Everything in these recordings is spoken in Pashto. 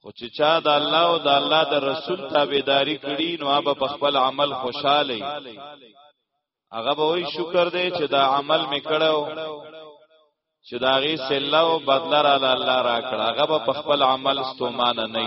خو چې چا د الله او د الله د رسول تابعداري کړي نو هغه په خپل عمل خوشاله وي هغه به وي شکر دی چې دا عمل مې کړو چې دا غي سله او بدل را الله را کړ هغه په خپل عمل ستومان نه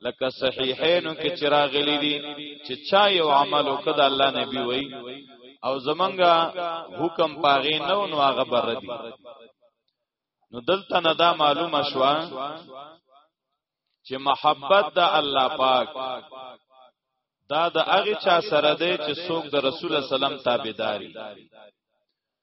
لکه صحیحینو کې چراغلی دي چې چا یو عمل وکړ الله نبی وای او زمونږه حکم پاغې نو نو هغه بر دي نو دلته نه دا معلومه شو چې محبت د الله پاک دا د هغه چا سره دی چې څوک د رسول سلام تابعداري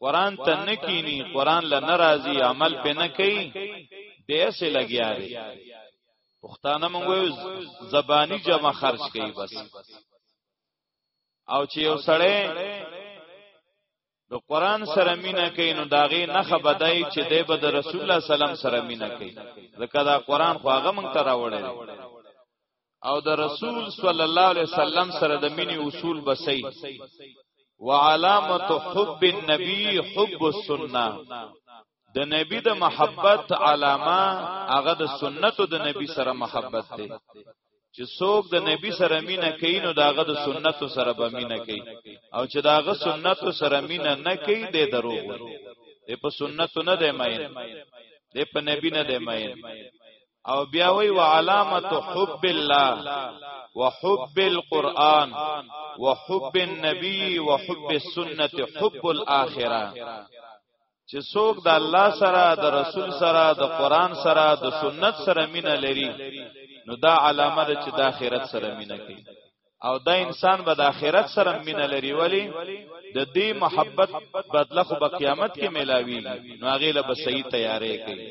قران ته نه کینی قران له ناراضي عمل به نه کوي دیسه لګیا دی پښتانه مونږ زبانی جمع خرج کوي بس او چې یو سړی د قران سره مینا کوي نو داغه نه خبدای چې د بد رسول الله سلام سره مینا کوي ځکه دا قران خو هغه مونږ ته راوړل او د رسول صلی الله علیه وسلم سره د مینې اصول بسې وعلامت حب النبی حب السنه د نبی د محبت علامه هغه د سنتو د نبی سره محبت دی چې څوک د نبی سره مینه کوي نو داغه د سنتو سره به مینه کوي او چې داغه سنتو سره مینه نه کوي د دروغ دی په سنتو نه دی ماین دی په نبی نه دی ماین او بیا وی وعلامت حب الله وحب القرآن وحب النبي وحب السنة حب الاخره چې څوک د الله سره د رسول سره د قران سره د سنت سره مینه لري نو دا علامه ده چې د آخرت سره مینه کوي او دا انسان به د آخرت سره مینه لري ولی د دې محبت بدله خو په قیامت کې ملاوي نو هغه له به صحیح تیارې کوي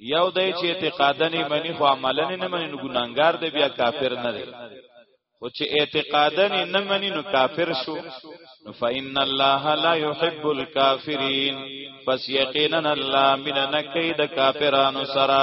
یو دای چې اعتقادا نه مني خو عملا نه مني نو ګناګار دی بیا کافر نه دی خو چې اعتقادا نه مني نو کافر شو نو فإن الله لا يحب الكافرين پس یقینا الله من نکید کافرانو سره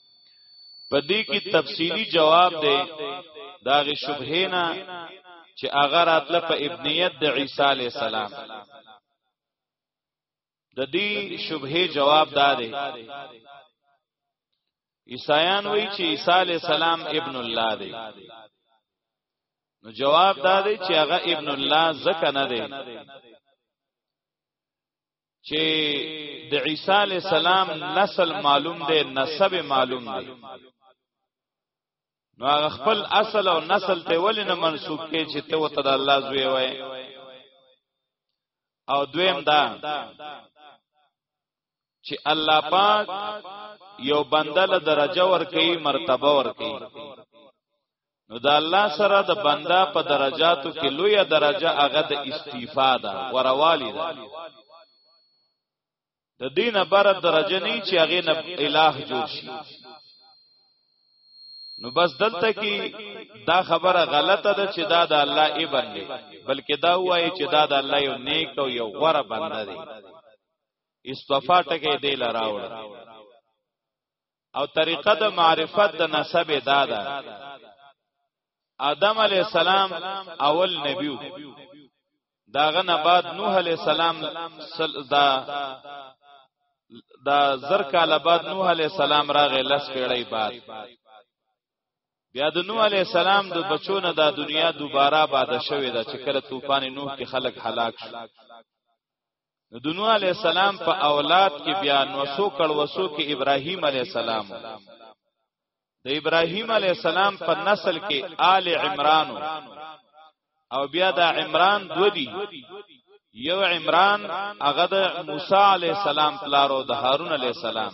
په دې کې تفصیلی جواب دی دا غي شبهه نه چې هغه راتله په ابنیت د عیسی علی السلام د دې شبهه جواب دا دی عیسایان وایي چې عیسی علی السلام ابن الله دی نو جواب دا دی چې هغه ابن الله زکه نه دی چې د عیسی علی السلام نسل معلوم دی نسب معلوم دی نو هغه خپل اصل او نسل ته ولې نه منسوب کې چې ته وته د الله زوی وای او دویم دا چې الله پاک یو بنده له درجه ور کوي مرتبه ور کوي نو د الله سره د بندا په درجاتو کې لوی درجه هغه د استفاده وروالی ده د دینه بر درجه نه چې هغه نه الٰه جوړ شي نو بس دلته کې دا خبره غلطه ده چې دا د الله ای بندي بلکې دا وایي چې دا د الله یو نیک او یو غوره بنده دی استفا ټکه دی لراوړ او طریقه د معرفت د نسب دادا آدم علی السلام اول نبیو داغه نه بعد نوح علی السلام دا دا زر کاله بعد نوح علی السلام راغی لس پیړۍ بعد بیا د نوح علی السلام د بچو نه دا دنیا دوباره آباد شوې ده چې کله طوفان نوح کې خلک هلاک شو نو دونو علی السلام په اولاد کې بیا نو سو کړ وسو کې ابراهیم علی السلام د ابراهیم علی السلام په نسل کې آل عمران او بیا د عمران دو دی یو عمران هغه د موسی علی السلام پلارو د هارون علی السلام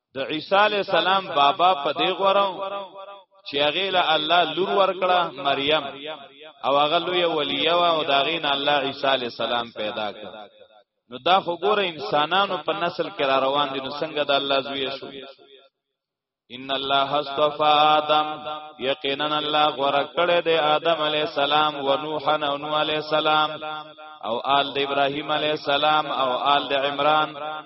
د عیسی علی السلام بابا په دی غورو چې هغه له الله لور ورکړه مریم او هغه لوی ولی او دا غین الله عیسی علی السلام پیدا کړ نو دا خو ګوره انسانانو په نسل کې را روان دي نو څنګه د الله زوی شو ان الله استفا آدم یقینا الله غره کړه د آدم علی السلام و نوح او نوح علی السلام او آل د ابراهیم علی السلام او آل د عمران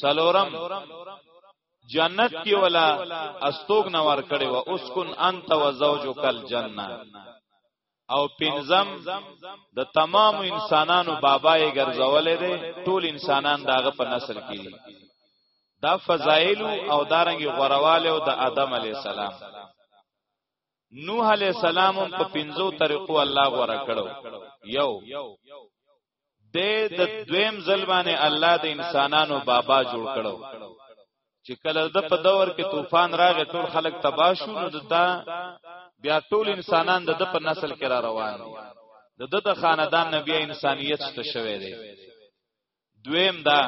سلورم جنت کې ولا استوګ نوار کړي و اسكن انت وزوجك الجنه او پنځم د تمام انسانانو بابا یې ګرځولې دي ټول انسانان داغه په نسل کې دي دا فضایل او دارنګي غورواله او د آدم علی السلام نوح علی السلام په پنځو طریقو الله غوړه کړو یو د د دویم ځلبانه الله د انسانانو بابا جوړ کړو چې کله د په دور کې طوفان راغی ټول خلک تباہ شو نو دا بیا ټول انسانان د په نسل کې را روان دي د د د خاندان نه بیا انسانیت شته شوی دی دویم دا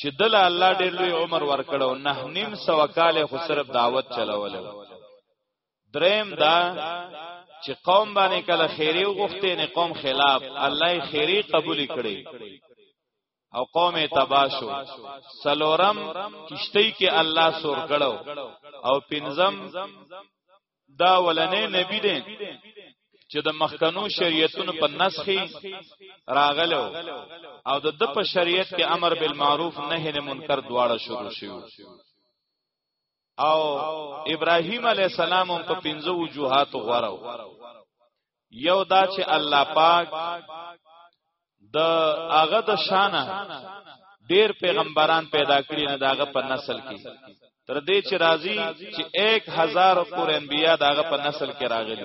چې دل الله ډېر لوی عمر ورکړو نه نیم سو کال خو صرف دعوت چلولو دریم دا چې قوم باندې کله خیری وغوښته نه قوم خلاف الله خیری قبول کړي او قوم تباشو سلورم کشتی کې الله سور کړو او پنزم دا ولنې نبی دې چې د مخکنو شریعتونو په نسخي راغلو او د د په شریعت کې امر بالمعروف نهي منکر دواړه شروع شوه او ابراهیم علی السلام هم په پنځه وجوهات غوړو یو دا چې الله پاک د هغه د شانه ډیر پیغمبران پیدا کړی نه داغه په نسل کې تر دې چې راضی چې 1000 پور انبیا داغه په نسل کې راغلي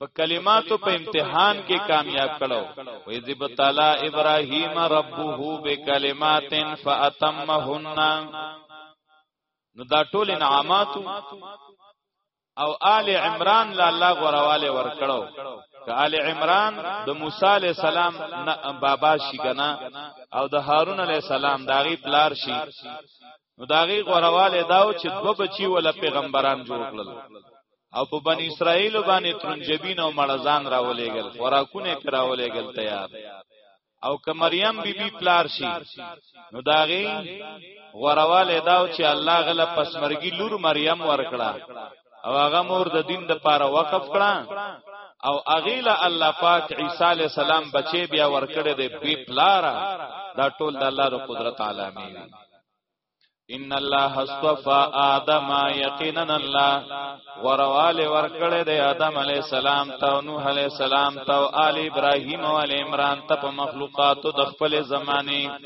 په کلماتو په امتحان کې کامیاب کړو و اذ بتلا ابراهیم ربه بکلمات فاتمهن نو دا ټول انعامات او آل عمران لا الله غرواله ور کړو که آل عمران د موسی علی السلام بابا شي کنه او د هارون علی السلام داغي پلار شي نو داغي غورواله داو چې دو بچي ولا پیغمبران جوړ کړل او په بنی اسرائیل باندې ترنجبین او مړزان راولېګل خوراکونه کراولېګل تیار او که مریم بی بی پلار شي نو داغي غورواله داو چې الله غل پسمرګي لور مریم ورکړه او هغه مور د دین د پاره وقف کړه او اغیلا الله پاک عیسی علی السلام بچي بیا ورکړه د بی پلار دا ټول د الله د قدرت علامه ان الله اصطفى ادم یقینا الله وروال ورکړه د ادم علی السلام ته نوح علی السلام ته آل ابراهیم او آل عمران ته په مخلوقاتو د خپل زمانه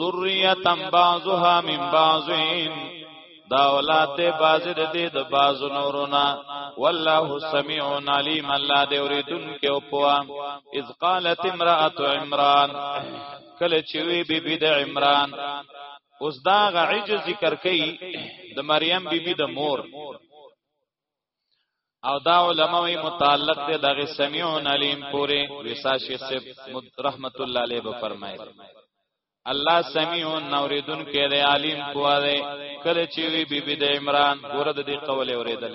ذریه بعضها من بعضین دا اولاد دے بازی دے دے دا بازو نورونا واللہ سمیع علیم اللہ دے اوریدن کے اپوا اذ قالت امرأت عمران کله چې وی بی بی د عمران اوس دا غ عجز ذکر کړي د مریم بی بی د مور او دا علماء متعلق دي دغه سميعون عليم پورې وسا شیخ صاحب رحمت الله علیه به فرمایي الله سميعون نوریدون کې دی عالم پوهه کله چې وی بی بی د عمران ګوره د دې قول اوریدل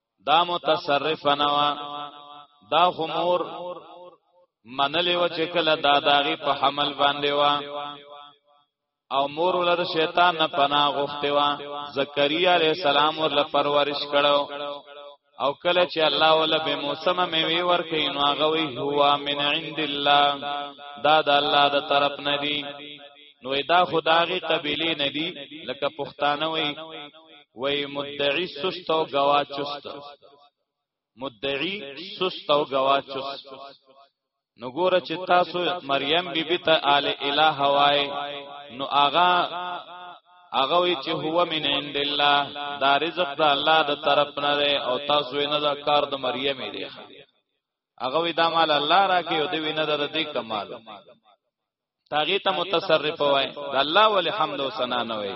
دا متصرف نه وا دا خمور منلې و چې کله دا داغي په حمل باندې وا او مور ولر شیطان نه پناه غوښته وا زکریا علیہ السلام ور پرورش کړو او کله چې الله ولا به موسم میوي ورکې نو هغه وی هوا من عند الله دا د الله د طرف نه دی نو دا خدای قبیله نه دی لکه پښتانه وی وای مدعی سست او گوا چست مدعی سست او گوا چست نو ګوره چې تاسو مریم بیبي ته آل الہ وای نو آغا هغه وی چې هو من عند الله دا رزق د الله د طرف نه دی او تاسو نه دا کار د مریم دی هغه وی دا مال الله راکې او دی نه در دې کمال تاغه ته متصرف وای د الله ول حمد او ثنا نه وای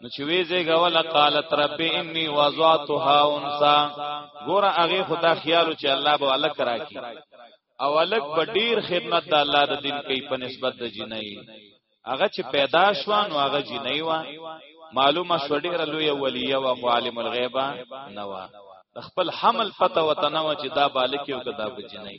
نو چې وی زیګه ولا قالت رب انی وضعتها انثى ګور هغه خدا خیال چې الله به الک راکی او الک به ډیر خدمت د الله د دین کوي په نسبت د جنۍ هغه چې پیدا شوان او هغه جنۍ وا معلومه شو ډیر لوی ولیه او عالم الغیبه نوا خپل حمل پته وتنه چې دا بالک یو کدا بجنۍ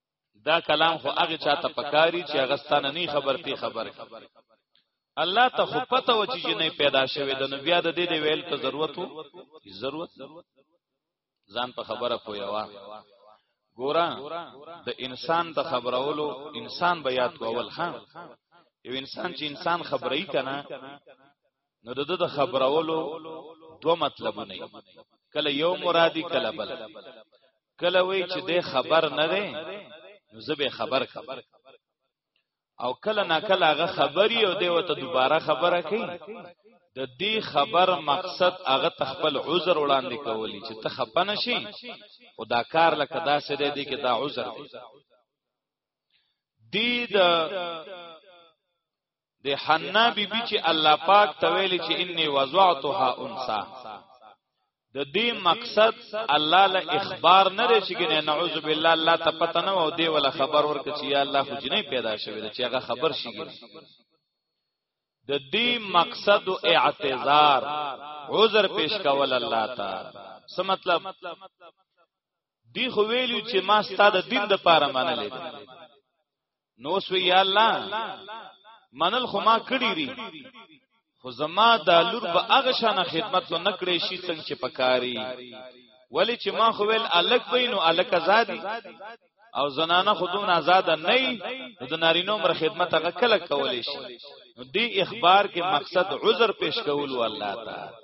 دا کلام خو هغه چاته پکاري چې هغه ستانه نه خبر تی خبر الله ته خو پته و چې نه پیدا شوی د نبي د دې ویل ته ضرورت وو ضرورت ځان په خبره پویوا ګورا د انسان د خبرولو انسان به یاد کول خان یو انسان چې انسان خبرې کنا نو د د خبرولو دو مطلبونه کله یو مرادی کله بل کله وی چې د خبر نه دی نو زه به خبر کم او کله نا کله هغه خبري او دیو ته دوباره خبره کوي د دې خبر مقصد هغه تخپل عذر وړاندې کولی چې ته خپه نشي او دا کار لکه دا سره دی کې دا عذر دی دی د د حنا بیبي چې الله پاک ته ویل چې انی وضعتها انثى د دې مقصد الله له اخبار نه لري چې ګنه نعوذ بالله الله ته پته نه او دی ولا خبر ورکړي چې یا الله خو جنې پیدا شوی چې هغه خبر شي د دې مقصد او اعتذار عذر پیش کول الله تعالی څه مطلب دی خو ویلو چې ما ستاسو د دین د پاره منلې نو سوی یا الله منل خو ما کړی ری خو زما د لور به هغه شانه خدمت نه کړې شي څنګه چې پکاري ولی چې ما خو ویل الک بینو الک آزادی او زنانه خودون آزاد نه نو د نارینو مر خدمت هغه کله کولې شي نو دی اخبار کې مقصد عذر پیش کول والله تعالی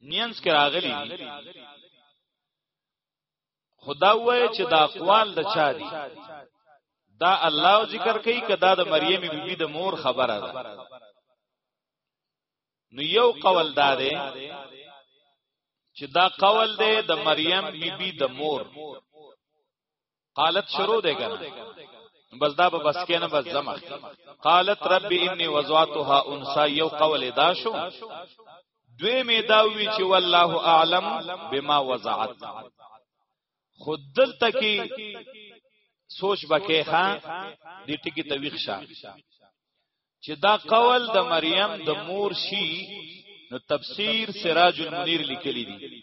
نینس کې راغلي خدا وای چې دا اقوال د چا دي دا الله ذکر کوي کدا د مریم بیبي د مور خبره ده نو یو قول دا ده چې دا قول ده د مریم بیبي د مور قالت شروع ده کنه بس دا به بس کنه بس زما قالت رب انی وضعتها انثى یو قول دا شو دوی می دا وی چې والله اعلم بما وضعت خود دلته کې سوچ بکې ها دې ټکی تویخ شه چې دا قول د مریم د مور شي نو تفسیر سراج المنیر لیکلی دی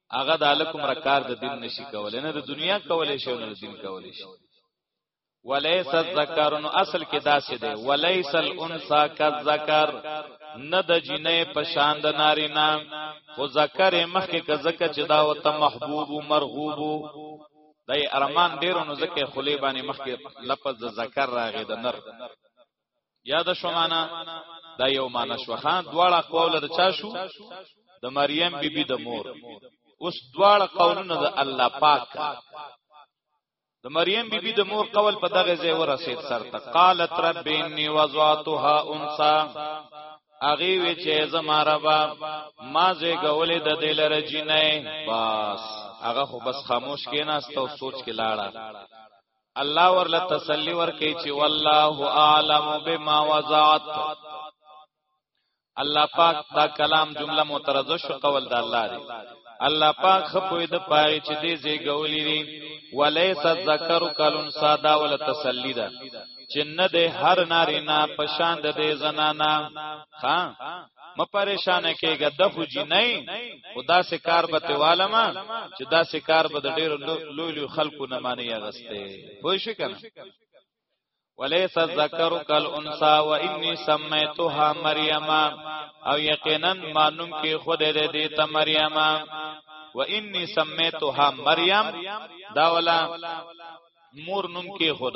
هغه د الکم رکار د دین نشي کولای نه د دنیا کولای شي نه د دین کولای شي ولیس الذکر نو اصل کې داسې دی ولیس الانثى کذکر نه د جنې پشان د ناری نام خو ذکر مخکې ک زکه چې دا وت محبوب او مرغوب دای ارمان ډیرو نو زکه خلی باندې مخکې لفظ د ذکر راغی د نر یاد شو معنا دا یو معنا شو خان دواړه قول د چا شو د مریم بیبي بی د مور اوس دواړه قولونه د الله پاک د مریم بیبي بی د مور قول په دغه ځای ورسید سرته قالت رب انی وضعتها انثى اغي وی چې زما ربا ما زه غولې د دې لره جنې بس هغه خو بس خاموش کیناست او سوچ کې لاړه الله ورله تسلی ورکړي چې والله اعلم بما وزعت الله پاک دا کلام جمله مترجه شو قول د الله دی الله پاک خپوی د پاره چې دې زیګولې دي ولیس ذکر کلن ساده ول تسلی ده چې نه د هر نارینه پشان د دې زنانا ها م پریشان کېګه د خو جی نه خدا سه کار به ته والما چې دا سه کار به د ډېر لوی لوی خلکو نه معنی اغسته پوه شو کنه وليس الذكر كالانثى واني سميتها مريم او یقینا مانوم کې خود دې دې ته مریم و انی سمیتها مریم دا ولا مور نوم کې خود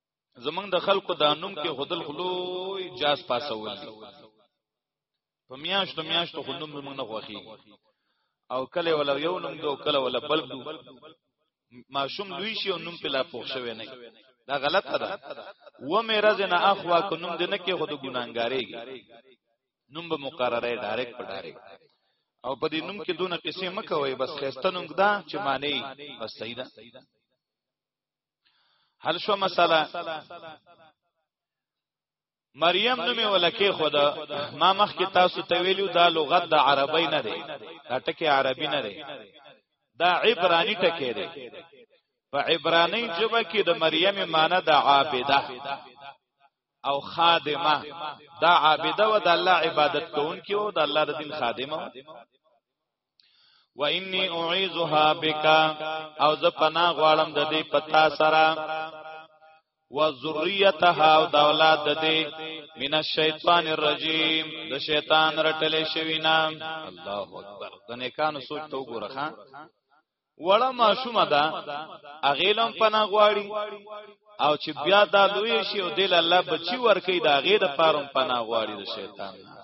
زمنګ د خلکو د نوم کې خودل خلوی جاس پاسول دي په میاشت میاشت خو نوم موږ نه خوخي او کله ولا یو نوم دو کله ولا بل دو ماشوم لوی شي او نوم په لا پوښ شوی نه دا غلطه ده و مې رزنه اخوا کو نوم دې نه کې خود ګناګارېږي نوم به مقرره ډایرک په ډایرک او په دې نوم کې دونه قصې مکوي بس خسته نوم دا چې معنی بس صحیح ده حل شو مساله مریم نو می ولکه خدا ما مخ کې تاسو ته ویلو دا لغت د عربی نه دی دا ټکی عربی نه دی دا عبرانی ټکی دی په عبرانی ژبه کې د مریم معنی د عابده او خادمه دا عابده و د الله عبادت کوونکی او د الله د دین خادمه و انی اعیذها بک او ز پنا غوالم د دې پتا سره و ذریتها او د اولاد د دې من الشیطان الرجیم د شیطان رټلې شوی نام الله اکبر د نیکانو سوچ تو ګورخه ها وړه ماشومه ده اغیلم پنا غواړي او چې بیا دا لوی شي او دل الله بچي ورکي دا غې د پاروم پنا غواړي د شیطان نه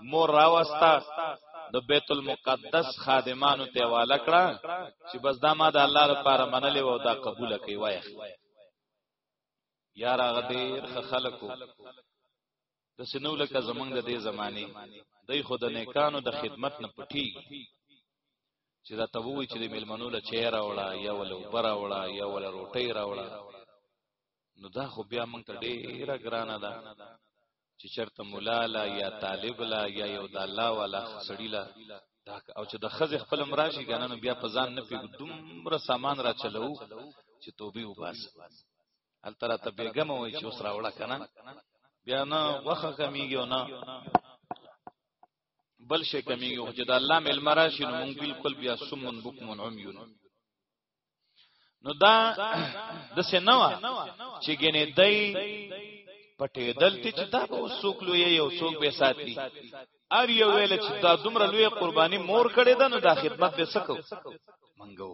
مور راوستا د بیت المقدس خادمانو ته والا کړه چې بس دا ما د الله لپاره منلې و او دا قبول کړي وای یار هغه ډیر خلکو د سينو لکه زمنګ د دې زمانه دای خود نه کانو د خدمت نه پټي چې دا ته وای چې د ملمنو له چهره وړه یا ول وبره وړه یا ول روټي راوړه نو دا خو بیا مونږ ته ډیره ګرانه ده چې چرته مولا لا یا طالب لا یا یو د الله والا سړی لا دا او چې د خزې خپل مراشي کنه نو بیا په ځان نه پیګ دومره سامان را چلو چې توبه وباس هل تر ته بیګم وای چې اوس راوړه کنه بیا نه وخه کمیږي نه بل شي کمیږي چې د الله مل مراشي نو مونږ بالکل بیا سمون بکمون عمیون نو دا د سنوا چې ګنې دای پټې دلته چې دا به سوک لوی یو سوک به ساتي ار یو ویل چې دا دومره لوی قرباني مور کړې ده نو دا خدمت به سکو منګو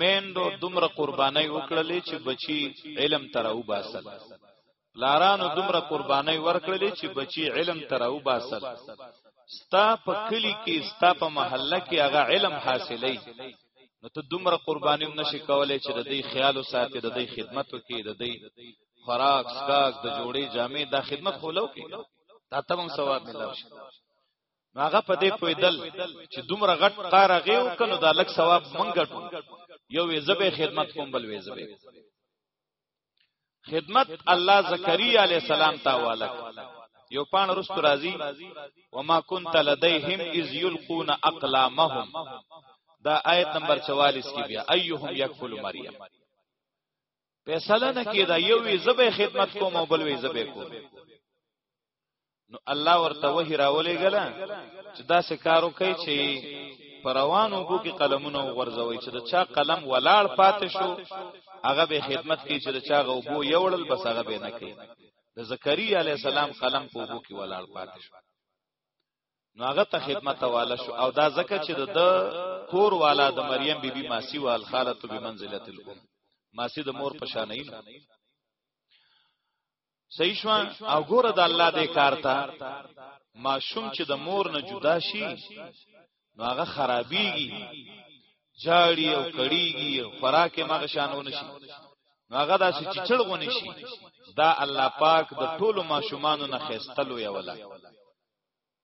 میندو دومره قربانای وکړلې چې بچی علم تراو باسل لارانو دومره قرباني ورکړلې چې بچي علم تر او باسل ستا په کلی کې ستا په محله کې هغه علم حاصلې نو ته دومره قرباني نشي کولای چې د دې خیال او ساتي د دې خدمت وکي د دې خوراک سکاک د جوړې جامې دا خدمت خولو کې دا ته هم ثواب ملو شي هغه په دې پویدل چې دومره غټ قار غيو کنو دا لک ثواب منګټو یو وی زبې خدمت کوم بل وی زبې خدمت الله زکریا علی السلام ته واله یو پان رست راضی وما كنت لديهم اذ يلقون اقلامهم دا آیت نمبر 44 کې بیا ايهم يكفل مریم فیصله نه کیدا یو وی زبې خدمت کوم او بل وی زبې کوم نو الله ورته وحی راولې غلا چې دا سه کارو کوي چې پروانو کو کې قلمونه غورځوي چې دا چا قلم ولاړ پاتې شو هغه به خدمت کوي چې دا چا غوبو یوړل بس هغه به نه کوي د زکریا علی السلام قلم په وګو کې ولاړ پاتې شو نو هغه ته خدمت والا شو او دا زکه چې د کور والا د مریم بیبي بی ماسی وال خالته بمنزله الام ماسی د مور پشانین صحیح شو او ګوره د الله دې کار ته ماشوم چې د مور نه جدا شي نو هغه خرابيږي جاړي او کړيږي خوراک یې مغه شانونه شي نو هغه داسې چچړ غونې شي دا الله پاک د ټولو ماشومانو نه خېستلو یولا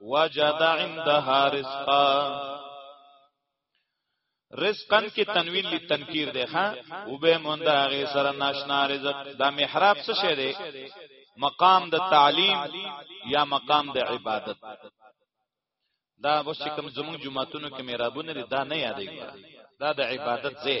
وجد عندها رزقا رزقا کې تنوین لی تنکیر دی ها او به مونږ د هغه سره ناشنا رزق دا محراب څه شه دی مقام د تعلیم یا مقام د عبادت دا اوس چې کوم زموږ جمعهتونو کې میرابونه لري دا نه یادېږي دا د عبادت ځای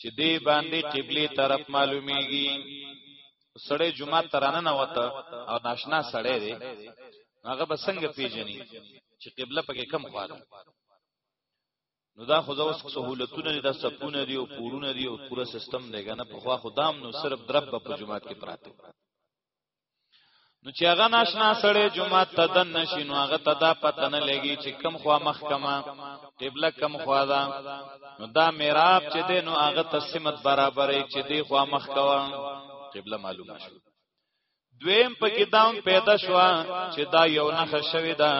چې دې باندې قبله طرف معلومیږي سړی جمعه ترانه نه وته او ناشنا سړی دی هغه به څنګه پیژني چې قبله پکې کم خوا ده نو دا خو اوس سہولتونه دي دا سپونه دي او پورونه دي او پوره سیستم دی کنه په خوا خدام نو صرف درب په جمعات کې پراته نو چې هغه ناشنا سړی جمعه ته دن نشي نو هغه ته دا پته نه لګي چې کم خوا محکمه قبله کم خوا ده نو دا میراب چې دی نو هغه ته سمت برابرې چې دی خوا مخ کوا قبله معلومه شو دویم پکې داون پیدا شو چې دا یو نه خشوي دا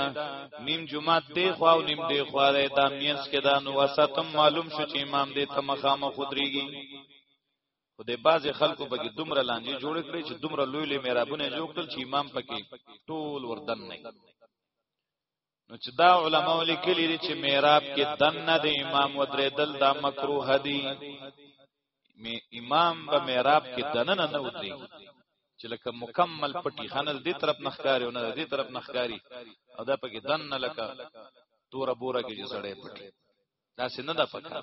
نیم جمعه دی خو او نیم دی خو دا د مینس کې دا نو وساتم معلوم شو چې امام دې ته مخامه خدريږي خو د بعضې خلکو پکې دومره لانجې جوړ کړې چې دومره لوی لوی میرابونه جوړ کړل چې امام پکې ټول وردن نه نو چې دا علما لیکلي دي چې میراب کې دن نه د امام ودرېدل دا مکروه دي می امام به میراب کې دن نه نه ودرې چې لکه مکمل پټي خنل دې طرف نخکاری او نه دې طرف نخکاری او دا پکې دن نه لکه تور بوره کې جسړې پټي دا څنګه دا پکاره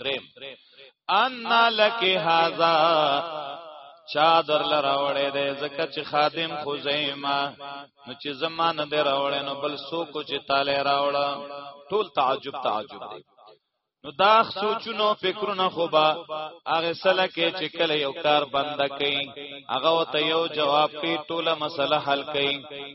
دریم ان لک هاذا چا در لراوړې دې زکه چې خادم خزیمه نو چې زمانه دې راوړې نو بل سو کو چې تاله راوړه ټول تعجب تعجب دی نو دا سوچونو فکرونه خو با هغه سره کې چې کله یو کار بند کړي هغه ته یو جواب کې ټوله مسله حل کړي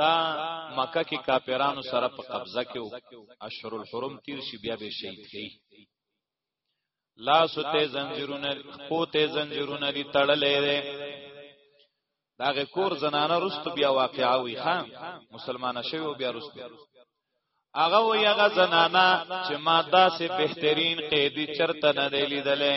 دا مکه کې کاپیرانو سره په قبضه کې اشهر الحرم تیر شي بیا به شهید کړي لاسو ته زنجیرونه پوته زنجیرونه دي تړلې ده داغه کور زنانه رست بیا واقعا وی خان مسلمان شوی بیا رست هغه وی هغه زنانه چې ما داسې بهترین قیدی چرته نه دی لیدلې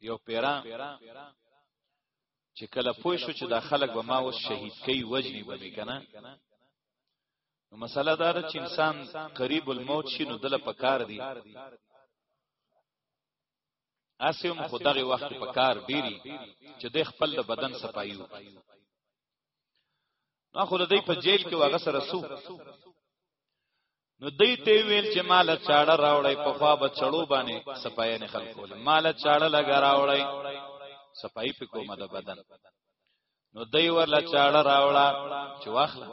یو پیرا چې کله پوه شو چې دا خلک به ما اوس شهید کوي وجنی به کنه نو مسله دا ده چې انسان قریب الموت شي نو دله پکار دی اسیم خدغه وخت پکار ډیری چې د خپل بدن صفایي وکړي نو خو د دې په جیل کې واغ سره سو نو دوی ته ویل چې مال چاړه راوړی په خوا به چړو باندې سپایې نه خلکو مال چاړه لګا راوړی سپایې په کومه د بدن نو دوی ورله چاړه راوړه چې واخله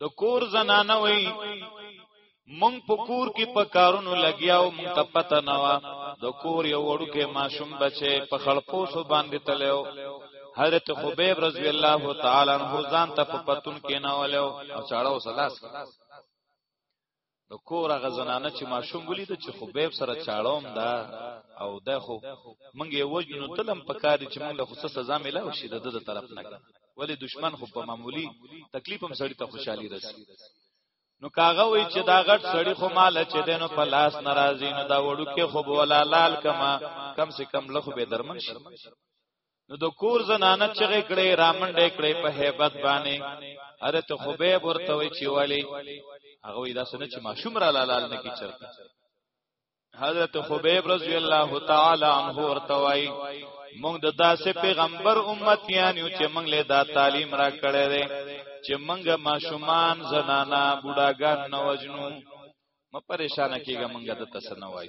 د کور زنانه وای مونږ په کور کې په کارونو لګیاو مونږ ته پته نه و د کور یو وړوکې ماشوم بچي په خړپوسو باندې تلو حضرت خبیب رضی الله تعالی عنہ ځان ته په پتون کې نه ولو او چاړه وسلاس د کور غزنانه چې ماشوم ولید چې خبیب سره چاړوم دا او دا خو مونږ یې وجنو تلم پکاري چې مونږ له خصوص سزا ملاو شي د د طرف نه ولی دشمن خو په معمولی تکلیف هم سړی ته خوشحالي رسي نو کاغه وی چې دا غټ سړی خو مال چې دینو په لاس ناراضی نو دا وړو کې خو بولا لال کما کم سے کم لخ به درمن شي نو د کور زنانه چغې کړې رامنډې کړې په hebat باندې اره ته خبيب ورته وی چې والی هغه وی دا سنه چې ماشوم را لالال نه کی چرته حضرت خبيب رضی الله تعالی عنہ ورته وای مونږ د داسې پیغمبر امت یانیو چې مونږ له دا تعلیم را کړې ده چې مونږ ماشومان زنانا بوډاګان نوجنو م پریشان کیږه مونږ د تسنوای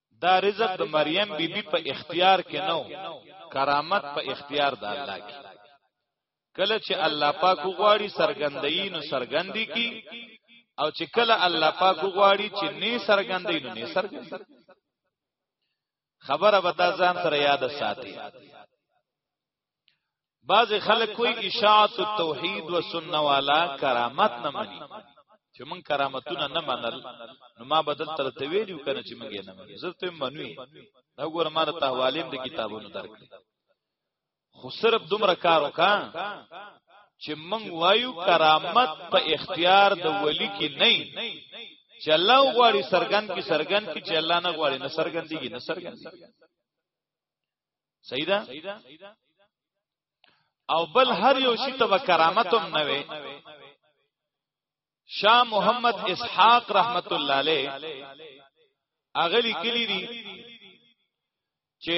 دا رزق د مریم بیبي بی په اختیار کې نو کرامت په اختیار د الله کې کله چې الله پاک غواړي سرګندۍ نو سرګندۍ کی او چې کله الله پاک غواړي چې نه سرګندۍ نو نه سرګندۍ خبره به تاسو ځان سره یاد ساتي بعض خلک کوئی اشاعت توحید و سنت والا کرامت نه مني چې مون کرامتونه نه منل نو ما بدل تر ته ویلو کنه چې مونږ نه منو زه ته منوي دا ګور ما ته حوالیم د کتابونو درکړي خو صرف دومره کار وکا چې مونږ وایو کرامت په اختیار د ولی کې نه چې الله غواړي سرګن کې سرګن کې چې الله نه غواړي نه سرګن دي نه سرګن دي صحیح ده او بل هر یو شی ته کرامت هم نه وي شاه محمد اسحاق رحمت الله علیه اغلی کلی دی چې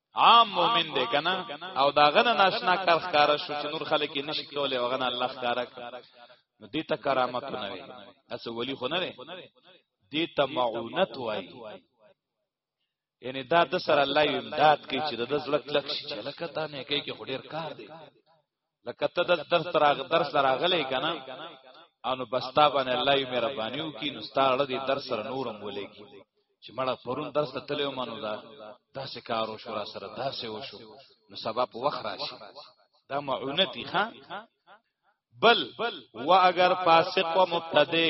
عام مؤمن دی کنه او دا غنه ناشنا کار ښکارا شو چې نور خلک یې نشي کولای او غنه الله ښکارا نو دې ته کرامت نه وي اس ولی خو نه وي دې ته معونت وای یعنی دا د سره الله امداد کوي چې د زړه کلک شي چې لکه تا نه کوي کې ډیر کار دی لکه ته د درس تراغ درس راغلې کنه او نو بستا باندې الله یې مهرباني وکي نو ستاره دې درس سره نورم ولېږي چې مړه پرون درس ته تلو مانو دا داسې کار وشو را سره داسې وشو نو سبب وخت راشي دا معونتی ښا بل و اگر فاسق و مبتدی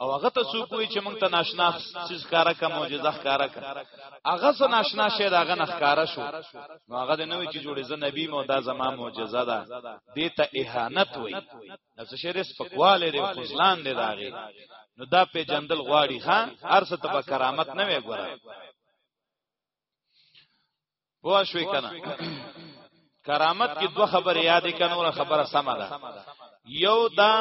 او هغه ته څوک وي چې موږ ته ناشنا چیز ښکارا کا معجزه ښکارا کا هغه څه ناشنا شی دا غن ښکارا شو نو هغه د نوې چې جوړې زه نبی مو دا زما معجزه ده دې ته اهانت وي نو څه شی رس پکواله دی خزلان دی داغه نو دا په جندل غواړي ها ارسه ته کرامت نه وي ګوره پوه شوې کنه کرامت کې دوه خبرې یادې کنه خبره سمه ده یو دا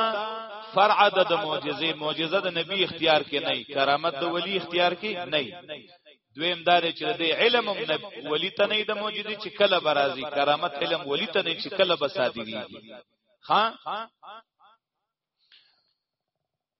فرع د معجزې معجزه د نبی اختیار کې نه کرامت د ولی اختیار کې نه دویم دا چې د علم ولی ته نه د معجزې چې کله برازي کرامت علم ولی ته نه چې کله بساديږي ها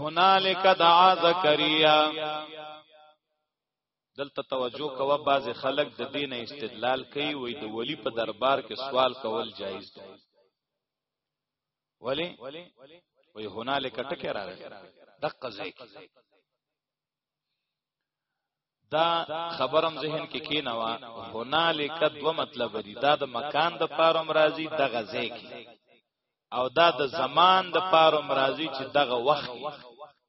هنالک دعا زکریا دلته توجه کوه بعض خلک د دین استدلال کوي وې د ولی په دربار کې سوال کول جایز دی ولی وې هنالک ټکی راغی دقه ځای دا خبرم ذهن کې کینوا هنالک دو مطلب دی دا د مکان د پارم راضی د غزه کې او دا د زمان د پارم راضی چې دغه وخت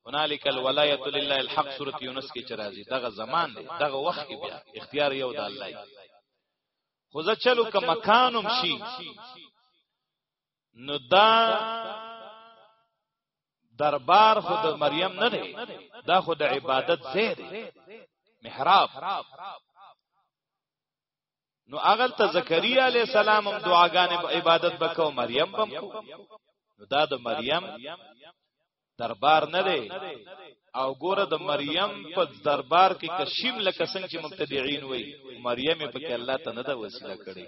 هنالک الولایت لله الحق سورۃ یونس کې چې راضی دغه زمان دی دغه وخت کې بیا اختیار یو د الله خو ځه چلو که مکانم شي نو دا دربار خو د مریم نه دی دا خو د عبادت ځای دی محراب نو اغل ته زکریا علی السلام هم دعاګانې عبادت وکاو مریم هم نو دا د مریم دربار نه دی او ګوره د مریم په دربار کې کشیم لکه څنګه چې مبتدعين وي مریم په کې الله ته نه دا وسیله کړي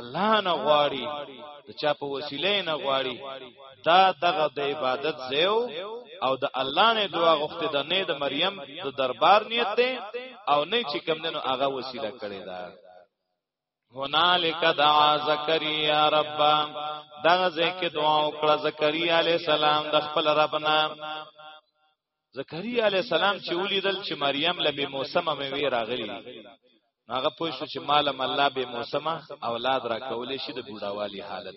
الله نه غواړي د چا په وسیله نه غواړي دا دغه د عبادت زیو او د الله نه دعا غوښته د نه د مریم د دربار نیت دی او نه چې کم دنو هغه وسیله کړي دا هنالک دعا زکریا رب دغه ځکه دعا وکړه زکریا علی السلام د خپل ربنا زکریا علی السلام چې ولیدل چې مریم له بی موسمه مې وی راغلی هغه پوه شو چې مالم الله بی موسمه اولاد را کولې شي د بوډاوالي حالت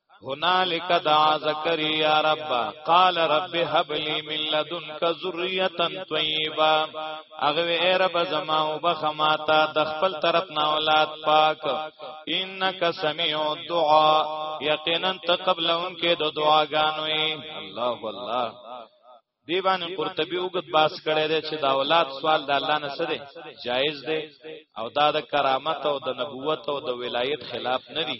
هنالک دعا زکریا رب قال رب هب لي من لدنك ذريه طيبه اغه اے رب زما او بخماتا د خپل طرف نه اولاد پاک انک سميع الدعاء یقینا ته قبل ان کې د دعاګانو الله الله دی باندې قرطبي وګت باس کړي دي چې دا اولاد سوال د الله نه سره جایز دی او دا د کرامت او د نبوت او د ولایت خلاف نه دی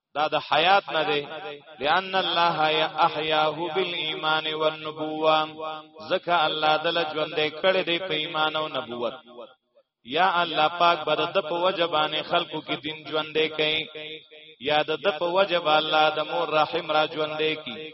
دا د حیات نه دی لئن الله یا احیاه بالایمان والنبوه زکه الله دل ژوند کړي دی په ایمان او نبوت یا الله پاک بر د په وجبانه خلقو کې دین ژوند کوي یا د د په وجب الله د مور رحم را ژوند کوي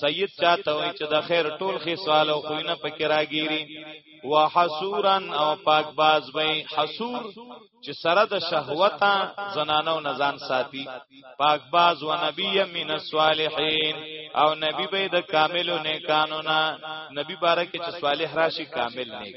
سید چاته وای چې د خیر ټول خې سوال او خوینه پکې راګيري وحسورن او پاک باز به حسور چې سره د شهوتا زنانو نزان ساتي پاک باز و نبی من الصالحین او نبی به د کاملو نیکانو نه نبی بارکه چې صالح راشي کامل نیک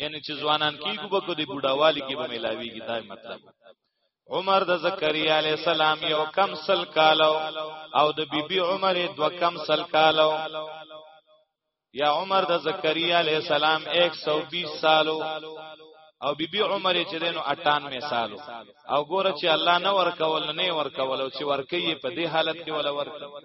یعنی چې ځوانان کیږي به کو دی بوډاوالی کې به ملاویږي دا مطلب عمر د زکریا علی السلام یو کم سل کالو او د بیبي بی عمر دو کم سل کالو یا عمر د زکریا علی السلام 120 سالو او بیبي بی عمر چې دینو 98 سالو او ګوره چې الله نه ورکول نه ورکول او چې ورکې په دې حالت کې ولا ورکول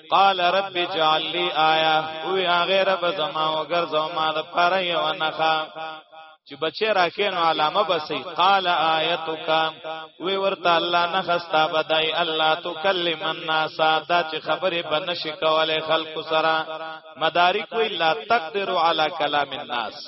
قال رب اجعل لي آیا او یا غیر رب زما وګر زما د پر یو نخا چې بچی راکې نو علامه بسې قال آیتک وی ورته الله نه خستا بدای الله تو کلم الناس دا چې خبرې بنش کوله خلق سره مدارک وی لا تقدر علی کلام الناس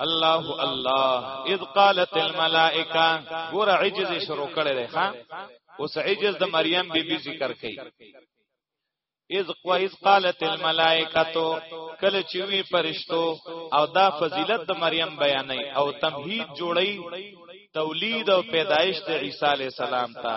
الله الله اذ قالت الملائکه ګور عجز شروع کړي ده ها اوس عجز د مریم بی بی ذکر کړي اذ قویز قالت الملائکه تو کله چې وی فرشتو او دا فضیلت د مریم بیانې او تمهید جوړی تولید او پیدایش د عیسی علی السلام ته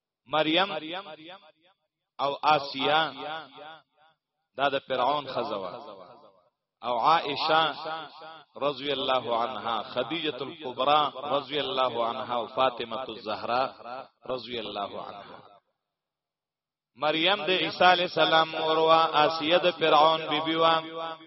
مریم او آسیا دا د فرعون خزوا او عائشه رضی الله عنها خدیجه الکبرى رضی الله عنها او فاطمه الزهرا رضی الله عنها مریم د عیسی علی السلام موروا آسیه د فرعون بیبیوا بی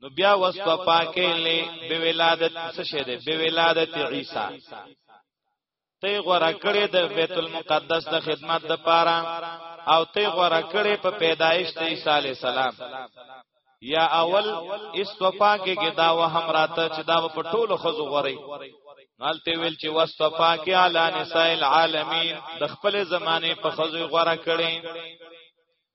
نو بیا وسط پاکه لې به ولادت څه شه ده به ولادت عیسی ته غوړه کړې د بیت المقدس د خدمت د پاره او ته غوړه کړې په پیدایش د عیسی علی السلام یا اول استوفا کې کې دا وهم راته چې دا په ټولو خزو غوري مالته ویل چې واستوفا کې اعلی نساء العالمین د خپل زمانه په خزو غوړه کړې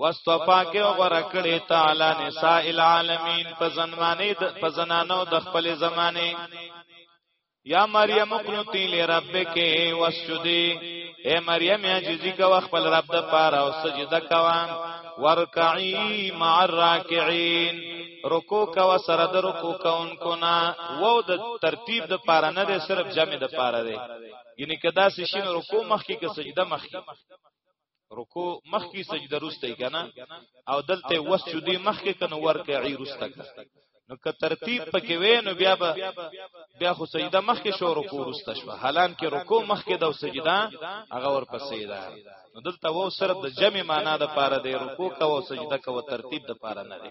واستفا کې غره کړی تعالی نساء العالمین په زنمانه په زنانو د خپل زمانه یا مریم قنوتی لربک واسجدی اے مریم عجزی کا خپل رب د پاره او سجده کوا ورکعی مع الراکعين رکوع کا سره د رکوع کونکو نا وو د ترتیب د پاره نه صرف جمع د پاره دی یعنی کدا سې شین رکوع مخکې که سجده مخکې رکوع مخکی سجده روسته کنا او دلته وسجدي مخکی کنه ورکه عی روسته کنا نو که ترتیب پکې وې نو بیا به بیا خو سجده مخکې شو رکوع ورسته شو حالان کې رکوع مخکې د سجده هغه ور پسې ده نو دلته وو صرف د جمع معنا د پاره دی رکوع کا او سجده کا او ترتیب د پاره نه دی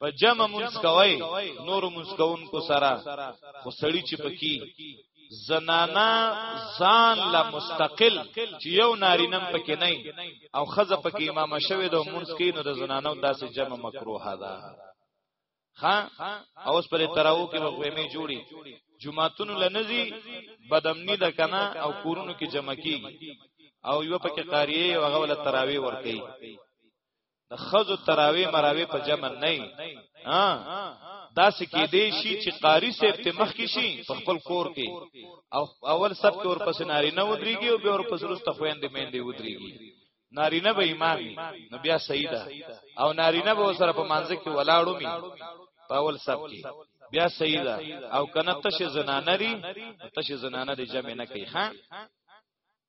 په جمع مونږ کوي نور مونږ کوونکو سره خو سړی چې پکی زنانا ځان لا مستقل چې یو نارینم پکې نه او خزه پکې امام شوی د مونږ کې نو د زنانو داسې جمع مکروه ده ها او اوس پر تراو کې وغوې می جوړي جمعتون لنزي بدمنی د کنا او کورونو کې جمع کیږي او یو پکې قاریه او غول تراوی ور کوي د خزو تراوی مراوی په جمع نه ها دا سکه دی شي چې قاری صاحب ته مخ کې شي په خپل کور کې او اول سب کې ور پس ناری نه ودرېږي او به ور پس رسته خويند میندې ودرېږي نارینه به امام نو بیا سیدا او نارینه به سره په منځ کې ولاړو می په اول سب کې بیا سیدا او کنه تشه زنانه ری تشه زنانه د جمع نه کوي ها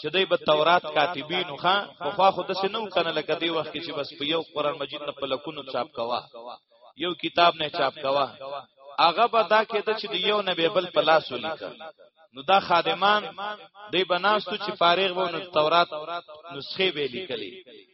چې دوی په تورات کاتبین خو په خوا خو د سينو کنه لکه دی وخت کې چې بس په یو قران مجید نه په لکونو چاپ کوا یو کتاب نه چاپ کوا هغه به دا کېده چې د یو نبی بل په لاس ولیکل نو دا خادمان دی بناستو چې فارغ وو نو تورات نسخه به لیکلې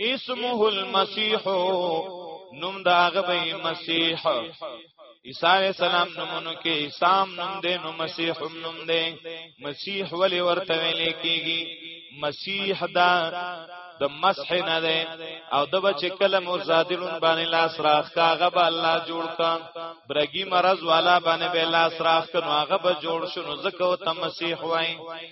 اسمه المسيح نوم داغه به مسیح عیسی علی السلام نومونو کې عیسام نوم دی نو مسیح هم نوم دی مسیح ولی ورته ویل کېږي مسیح دا د مسح نه دی او د بچ کلم او زادلون باندې لاس راخ کاغه به الله جوړ کا برګي مرز والا باندې به لاس راخ کنو هغه به جوړ شنو زکه او تمسیح وای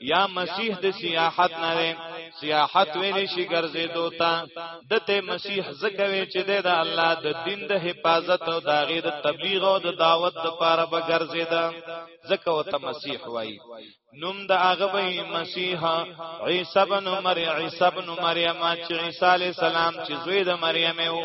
یا مسیح د سیاحت نه دی سیاحت ویل شي ګرځېدو ته د ته مسیح زکوي چې د الله د دین د حفاظت او د غي د تبلیغ او د دعوت لپاره به ګرځېدا زکه وته مسیح وای نوم د هغه به مسیح عیسی ابن مریم عیسی ابن مریم چې عیسی علی السلام چې زوی د مریم وو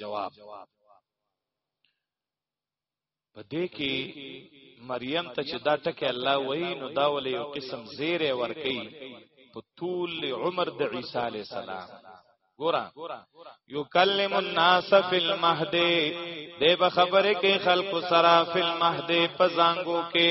جواب په دې کې مریم ته چې دا ټکی الله وایي نو دا ولې یو قسم زیره ورکي په طول عمر د عیسی علی السلام ګورا یکلم الناس فی المهد دی به خبره کې خلق سرا فی المهد پزانګو کې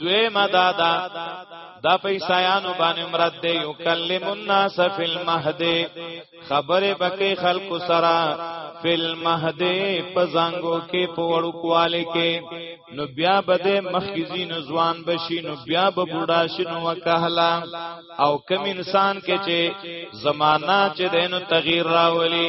دوی مدا دا دا پیسایانو باندې مراد دی یو کلم الناس فی المهد خبره بکې خلق سرا فی المهد پزنګو کې پوړو کواله کې نو بیا بده مخکزین ځوان بشي نو بیا به بوډا شنو وکهلا او کم انسان کې چې زمانہ چې دینو تغییر راولي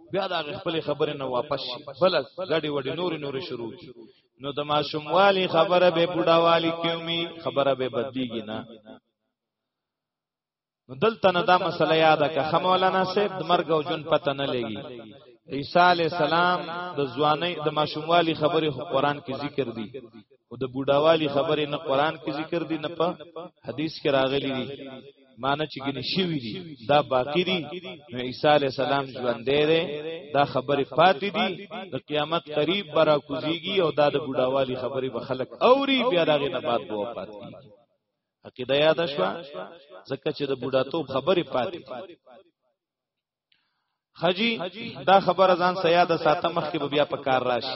بیا دا خپل خبره نه واپس شي بل غړي وړي نور نور شروع کی نو د ماشوموالي خبره به بډاوالي کیومي خبره به بدلیږي نه نو دلته نه دا مسله یاده که خمولانا صاحب د مرګ او جون پته نه لګي عیسی علی السلام د ځواني د ماشوموالي خبره خو قران کې ذکر دي او د بوډاوالي خبره نه قران کې ذکر دي نه په حدیث کې راغلي دي معنی چې ګنې شوی دي دا باقی دي نو عیسی علی السلام ژوند دی دا خبره پاتې دي د قیامت قریب برا کوزيږي او دا د بډاوالي خبره به خلک اوري بیا دغه نه بعد بو پاتې عقیده یاد شو ځکه چې د بډاتوب خبره پاتې خجی دا خبره ځان سیاده ساته مخ کې بیا په کار راشي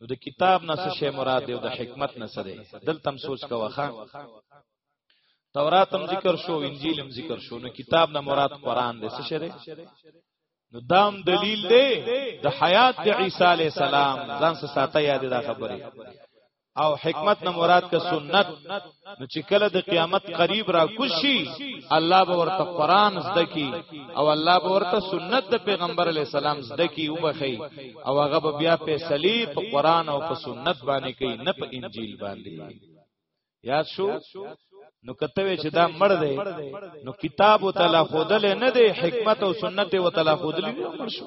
نو د کتاب نه څه شی مراد دی او د حکمت نه څه دی دلته هم سوچ کوه خان تورات هم ذکر شو انجیل هم ذکر شو نو کتاب نه مراد قران دی څه شری نو دام دلیل دی د حیات د عیسی علی السلام ځان سره ساته یاد دا خبره او حکمت نه مراد که سنت نو چې کله د قیامت قریب را کوشي الله به ورته قران زده کی او الله به ورته سنت د پیغمبر علی السلام زده کی او بخي او هغه به بیا په صلیب په قران او په سنت باندې کوي نه په انجیل باندې یاد شو نو کته وی چې دا مړ دی نو کتاب او تعالی خودل نه دی حکمت او سنت او تعالی خودل نه مړ شو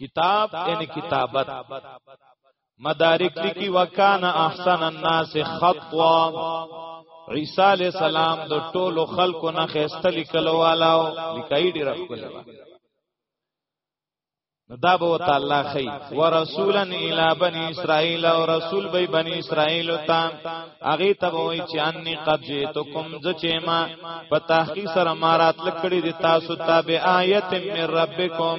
کتاب یعنی کتابت مدارک لکی وکانا احسن الناس خطوا عیسی علی السلام د ټولو خلکو نه خسته لیکلو والاو لیکای ډیر خپل نو دا به تعالی خی ورسولا الی بنی اسرائیل او رسول به بنی اسرائیل ته اغه ته وای چې انی قد جئتکم زچما په تحقیق سره مارات لکړی د تاسو تابع آیت من ربکم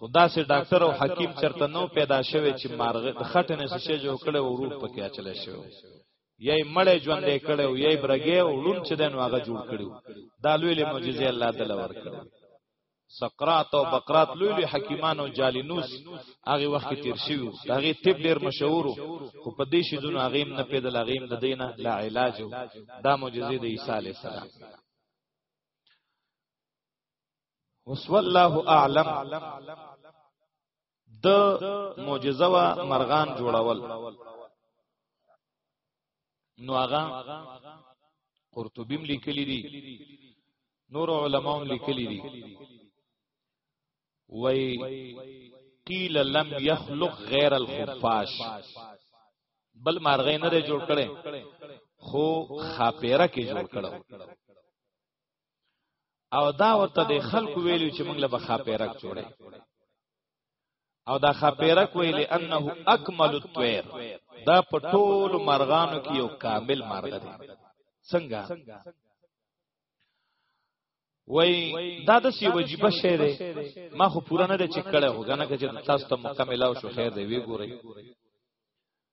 خدا سي ډاکټر او حکیم چرته نو پیدا شوی چې مارغه د خټنه شې جوړ کړي او روح پکې اچلې شو یی مړې ژوند یې کړي او یی برګې او لون چې دنو هغه جوړ کړي دا لوی له معجزې الله تعالی ورکړي سقراط او بقرات لوی لوی حکیمان او جالینوس هغه وخت تیر شوی هغه طب ډیر مشهور خو په دې شي دونه هغه نه پیدل هغه نه دینه لا علاج دا معجزې د عیسی علی السلام اوس والله اعلم د معجزه وا مرغان جوړول نو هغه قرطبی هم لیکلی دی نور علما هم لیکلی دی وای قیل لم یخلق غیر الخفاش بل مارغې نه جوړ کړي خو خاپیره کې جوړ کړو او دا ورته د خلکو ویلو چې موږ له بخا پیرک جوړي او دا خپیرک ویل انه اکمل الطير دا په ټول مرغانو کې یو کامل مرغ دی څنګه وای دا د سی وجيبه شعر ما خو پورا نه چک کړه هو غنه چې تاسو ته مکمل او شو خیر دی وی ګورئ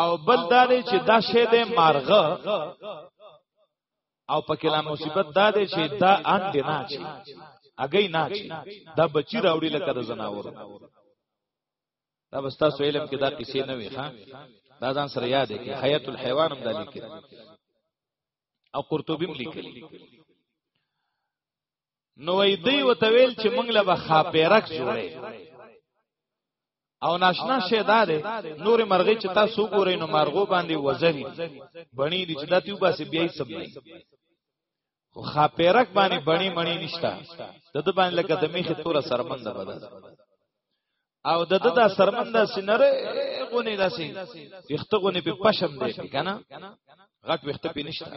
او بل دا دی چې دا شی د مارغه او په کله مصیبت دا دی چې دا ان دی نه چی اگې نه چی دا بچی راوړي لکه د زناور دا بستا سویلم کې دا قصې نه وي ها دا ځان سره یاد کې حیات الحیوان هم دا لیکل او قرطبی هم لیکل نو وی دی وتویل چې موږ له خاپیرک جوړې او ناشنا شی دا دی نور مرغی چې تاسو ګورئ نو مرغو باندې وزري بڼی دي چې داتیو باسي بیا یې سم نه خو خاپیرک باندې بڼی مڼی نشتا د د باندې لکه د میخه توره سرمنده بدل او د د دا سرمنده سینره غونې داسي وخته غونې په پشم دی کنه غټ وخته په نشتا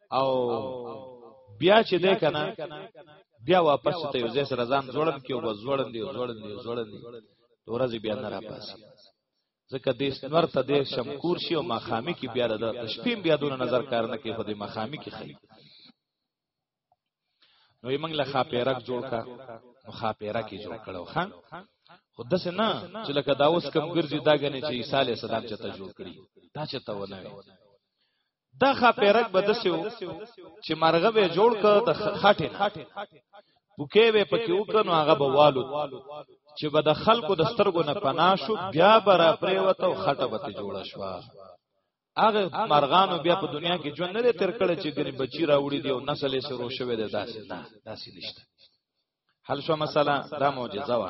او بیا چې ده کنه بیا واپس ته یو ځای سره ځان جوړن کې او زوړن دی زوړن دی زوړن دی ورځ بیا نه را پاسي ځکه د سنور ته د شمکور شي او مخامي کې بیا د شپې بیا دونه نظر کار نه کوي خو د مخامي کې خلی نو یې موږ له خاپیرک جوړ کا نو خاپیرک یې جوړ کړو خان خو داسې نه چې لکه دا اوس کم ګرځي دا غني چې عیسی علیه السلام چته جوړ کړي دا چته ونه وي دا خا پیرک بدسیو چې مرغه به جوړ ک د خټه نه پوکې به پکې وکنو هغه به والو چې به د خلکو د سترګو نه پنا شو بیا برا پریوته او خټه به جوړ شو هغه مرغانو بیا په دنیا کې ژوند نه تر کړه چې ګنې بچی راوړي دی او نسل یې سره شوی دی داسې نه داسې نشته حل شو مسله دا معجزه وا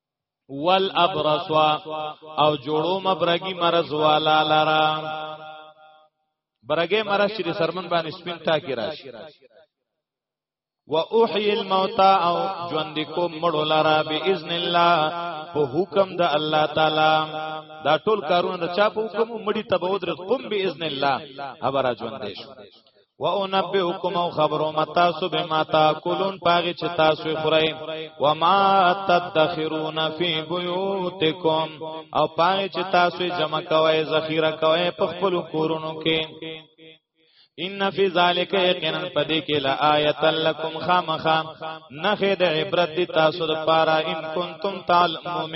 والابرسوا او جوړو مبرګي مرز والا لرا برګه مرز چې سرمن باندې سپین تا کې راشي و اوحی الموتا او ژوند کو مړو لرا باذن الله په حکم د الله تعالی دا ټول کارونه چا په حکم مړی تبود رقم باذن الله ابرا ژوند شو و انبئکم او خبرو متاسو به ما تاکلون پاغه چې تاسو خورئ و ما تدخرون فی بیوتکم او پاغه چې تاسو جمع کوئ ذخیره کوئ په خپل کورونو کې ان فی ذالک یقینا پدې کې لا آیت لکم خامخا نخې د عبرت تاسو لپاره ان کنتم تعلمون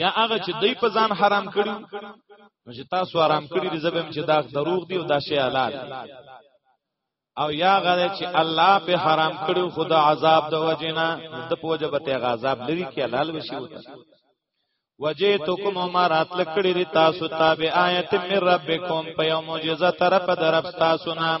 یا هغه چې دوی په ځان حرام کړی نو چې تاسو حرام کړی دي زبم چې دا دروغ دی او دا شی حلال او یا غره چې الله په حرام کړو خدا عذاب د وجنا د پوجا به ته عذاب لري کې حلال وشي وتا وجه تو کوم امارات لکړی ری تاسو تابع آیت من ربکم په یو معجزه طرف درف تاسو نام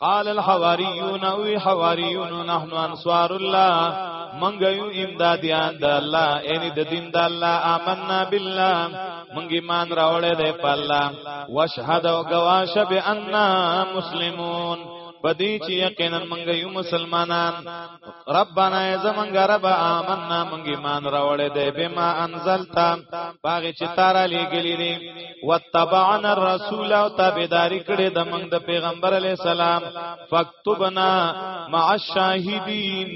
قال الحواریون او حواریون نحن انصار الله منګ یو امدادیان د الله ان د دین د الله آمنا بالله منګ ایمان راوړې ده په الله واشهد او گواش باننا مسلمون پدې چې یقینا منګ یو مسلمانان ربانا زمنګ رب آمنا مونږ ایمان راوړې دې بما انزلتا باغ چې تارا لګلې دې وتبعنا الرسول او تابعداري کړې د مونږ د پیغمبر علی السلام فاکتبنا مع الشاهدین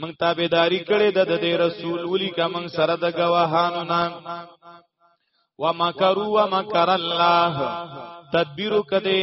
مونږ تابعداري کړې د دې رسول ولي کا مونږ سره د گواهانو نام ومکروا ومکر الله تدبیر کده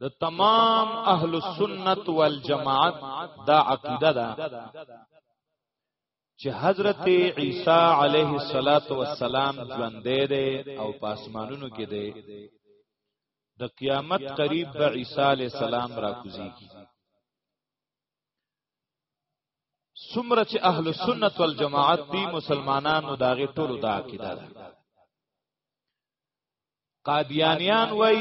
د تمام اهل سنت والجماعت دا عقیده ده چې حضرت عیسی علیه الصلاۃ والسلام ژوند دی او پاسمانونو کې دی د قیامت قریب به عیسی علیه السلام راکوزیږي سمره چې اهل سنت والجماعت دی مسلمانانو داغه ټولو دا عقیده ده قادیانیان وای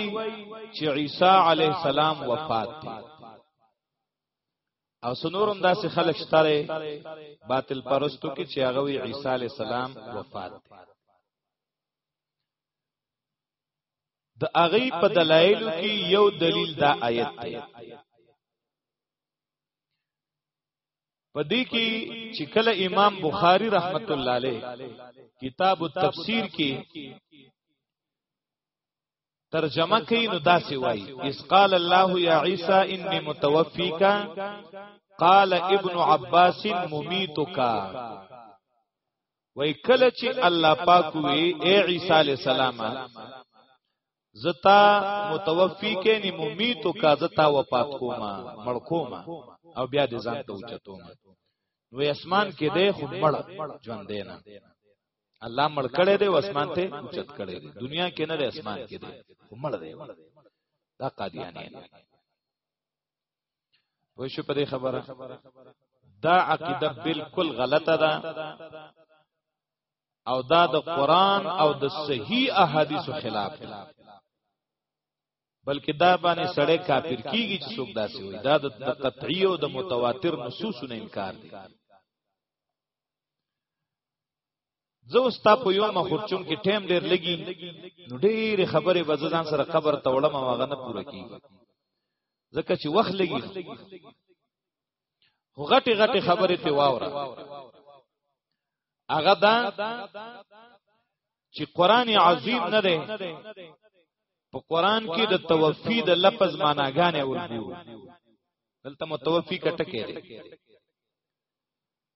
چې عیسی علی السلام وفات دی او سنورم داسې خلک شتره باطل پرستو کې چې هغه وی عیسی علی السلام وفات دی د اغي په دلایلو کې یو دلیل دا آیت دی پدې کې چې کله امام بخاری رحمت الله علیه کتاب التفسیر کې ترجمه کوي نو داسې وایي اس قال الله یا عیسی انی متوفیکا قال ابن عباس ممیتکا وای کله چې الله پاک وی اے عیسی علی السلام زتا متوفی کې ني ممیتو کا زتا وفات کوما مړ کوما او بیا دې ځان ته اوچتو نو اسمان کې دې خو مړ ژوند دی نه الله مړ کړي دې اسمان ته اوچت کړي دې دنیا کې نه دې اسمان کې دې خو مړ دې دا قادیانی پوه شو په دې خبره دا عقیده بالکل غلطه ده او دا د قران او د صحیح احادیثو خلاف ده بلکې دا باندې سړی کافر کیږي چې څوک داسې وي دا د قطعی او د متواتر نصوصونو انکار دی زه اوس تا په یو مخور چون کې ټیم ډیر لګي نو ډیر خبره به ځان سره قبر ته وړم او غنه پوره کی ځکه چې وخت لګي خو غټي غټي خبره ته واوره هغه دا چې قران عظیم نه ده په قران کې د توفی د لفظ معناګانې ورګو دلته متوفی کټکې ده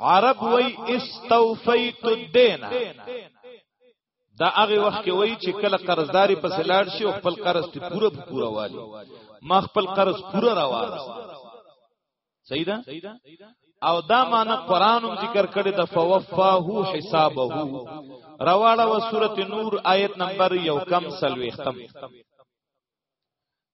عرب وای استوفیت الدین دا هغه وخت کې وای چې کله قرضداري په سلاړ شي او خپل قرض ته پوره پوره والی ما خپل قرض پوره راوړ صحیح ده او دا معنی قران هم ذکر کړی د فوفاه حسابه رواړه و سوره نور آیت نمبر یو کم سلوختم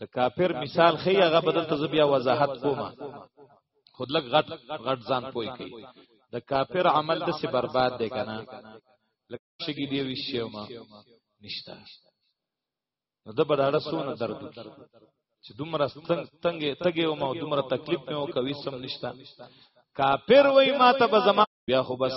د کافر مثال خي هغه بدل ته بیا وضاحت کوم خود لګ غټ غټ ځان پوي کوي د کافر عمل د سي برباد دی کنه لکه شګي دی ویشیو ما نشتا نو د بډاړه سونه درد چې دومره ستنګ تنګې تګې او ما دومره تکلیف مې وکوي سم نشتا کافر وای ما ته به زما بیا خو بس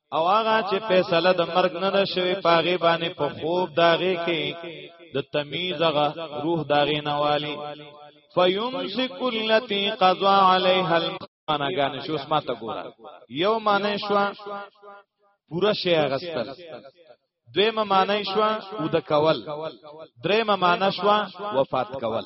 او هغه چې فیصله د مرګ نه نشوي پاغي باندې په خوب داغه کې د تمیز هغه روح داغه نه والی فیمسک التی قضا علیها المعناګان شو اسما ته ګوره یو معنی شو پورا شی غستل دویمه معنی شو او د کول دریمه معنی شو وفات کول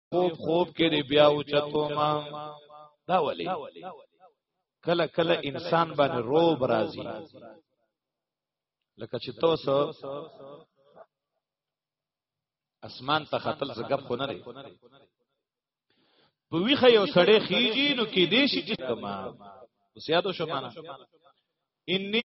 خوب خوب کې دی بیا او چتو ما دا ولی کله کله انسان باندې روب راځي لکه چې تاسو اسمان ته خطل زګب خو نه لري په ویخه یو سړی خیږي نو کې دیشي چې تمام وسیادو شمانه انی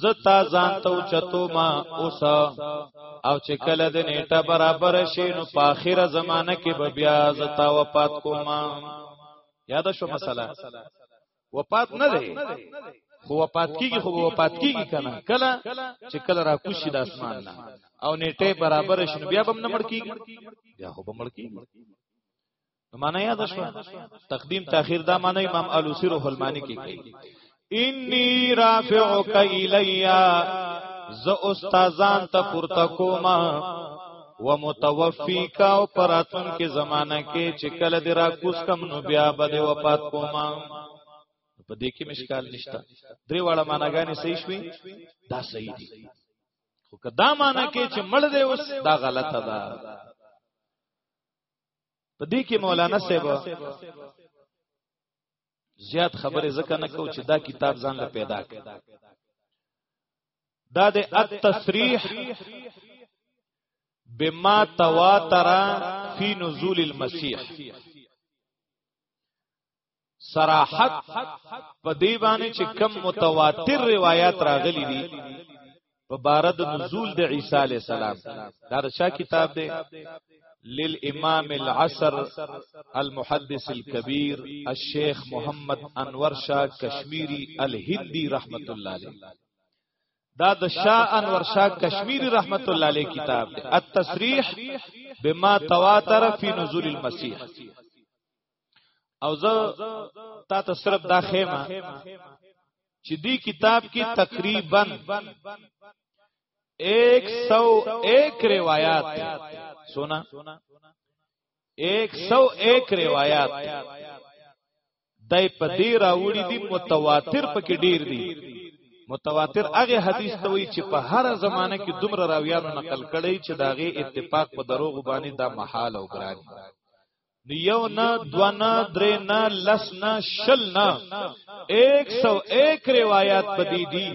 زتا ځان ته چتو ما اوسا او چې کله د نیټه برابر شي نو په اخیره زمانہ کې به بیا زتا وفات کوما یاد شو مسله وفات نه دی خو وفات کیږي خو وفات کیږي کنه کله چې کله را کوشي د اسمان نه او نیټه برابر شنو بیا بم نه مړ کیږي بیا خو بم مړ کیږي نو معنا یاد شو تقدیم تاخير دا معنا امام الوسی روح المانی کې کوي انی رافعک الیا ز استادان ته پورته کوما ومتوفی کا او پراتون کې زمانہ کې چې کله دی را کوس کم نو بیا به وفات کوما په دې کې مشکال نشته درې واړه معناګانې صحیح شوي دا صحیح دي خو کدا معنی کې چې مړ دی اوس دا غلطه ده په دې کې مولانا صاحب زیات خبره زکه نه کو چې دا کتاب ځان له پیدا کړ دا د التصریح بما تواتر فی نزول المسیح صراحت په دی باندې چې کم متواتر روایت راغلي دي په بار د نزول د عیسی علی السلام دا شا کتاب دی للامام العصر المحدث الكبير الشيخ محمد انور شاه کشمیری الهندی رحمت الله علیه دا د شاه انور شاه کشمیری رحمت الله علیه کتاب دی التصریح بما تواتر فی نزول المسیح او زه تا ته صرف دا خیمه چې دی کتاب کې تقریبا 101 روایت سونا 101 روایت دای په دې راوړي دي متواتر پکې ډیر دي متواتر هغه حدیث ته وی چې په هر زمانه کې دومره راویانو نقل کړي چې داغه اتفاق په دروغ باندې دا محال او ګران نو یو نه دو نه درې نه لس نه شل نه 101 روایت پدې دي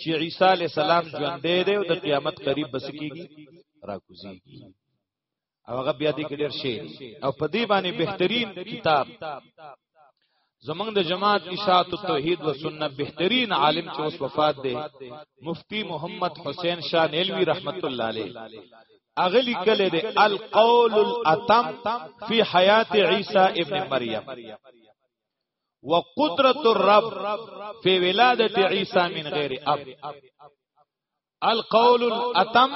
چې عیسی علی السلام ژوند دی او د قیامت قریب بس کیږي راکوزیږي او هغه بیا دې کې ډېر شي او پدې باندې بهترین کتاب زمنګ د جماعت اشاعت التوحید و سنت بهترین عالم چې اوس وفات دی مفتی محمد حسین شاه نیلوی رحمت الله علیه اغلی کله دی القول الاتم فی حیات عیسی ابن مریم وقدرت الرب فی ولادت عیسی من غیر اب القول الاتم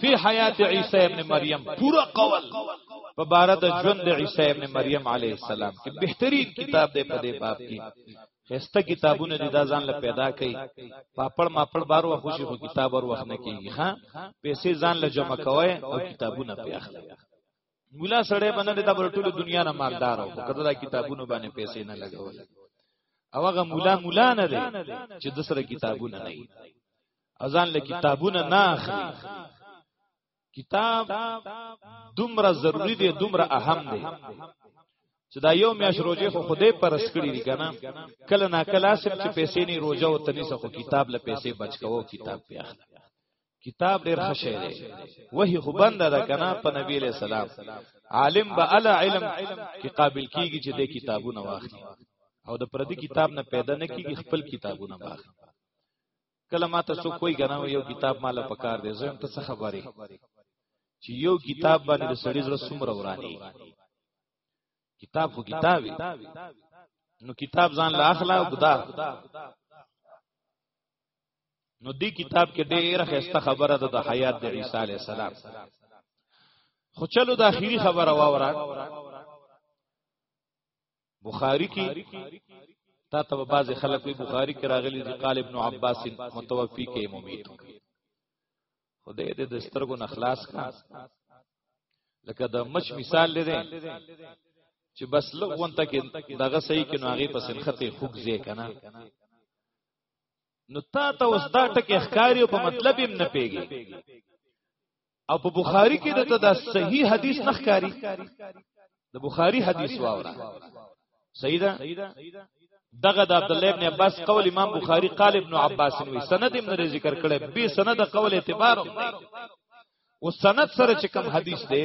فی حیات عیسی ابن مریم پورا قول په بار د ژوند عیسی ابن مریم علیه السلام کې بهترین کتاب دی په دې باب کې خسته کتابونه د ځان له پیدا کړي پاپړ ماپړ بار و خوشي خو کتاب ور وخت نه کیږي ها پیسې ځان له جمع کوي او کتابونه په اخلي مولا سړی باندې د ټول دنیا نه مالدار او کته دا کتابونه باندې پیسې نه لګول او هغه مولا مولا نه دی چې د سره کتابونه نه ازان له کتابونه نه اخلي کتاب دومره ضروری دی دومره اهم دی چې دا یو میاش روزه خو خوده پر اسکړي دي کنه کله نا کله سب چې پیسې نه روزه او تني خو کتاب له پیسې بچ کوو کتاب په اخلي کتاب ډیر خشه دی وਹੀ خو بند ده کنه په نبی له سلام عالم به الا علم کې قابل کیږي چې د کتابونه واخلي او د پردي کتاب نه پیدا نه کیږي خپل کتابونه واخلي کله ما ته څوک کوئی غنا یو کتاب مال پکار دی زه ته څه خبره چې یو کتاب باندې د سړی زړه سمره ورانی کتاب خو کتاب نو کتاب ځان لا اخلا خدا نو دی کتاب کې ډېر خسته خبره ده د حیات د عیسی علی السلام خو چلو د اخیری خبره واورا بخاری کې تا ته بعض خلک وی بخاری کې راغلي دي قال ابن عباس متوفی کې ممیت خدای دې د سترګو نخلاص کا لکه د مچ مثال لري چې بس لغون ته کې دغه صحیح کې نو هغه پسې خطه خوګ زی کنه نو تا ته اوس دا ټکه ښکاری په مطلب هم نه پیږي او په بخاری کې دته دا صحیح حدیث نخکاری د بخاری حدیث واوره صحیح ده دغه د عبد الله ابن عباس قول امام بخاری قال ابن عباس وی سند ابن ذکر کړي به سند قول اعتبار او سند سره چې کوم حدیث دی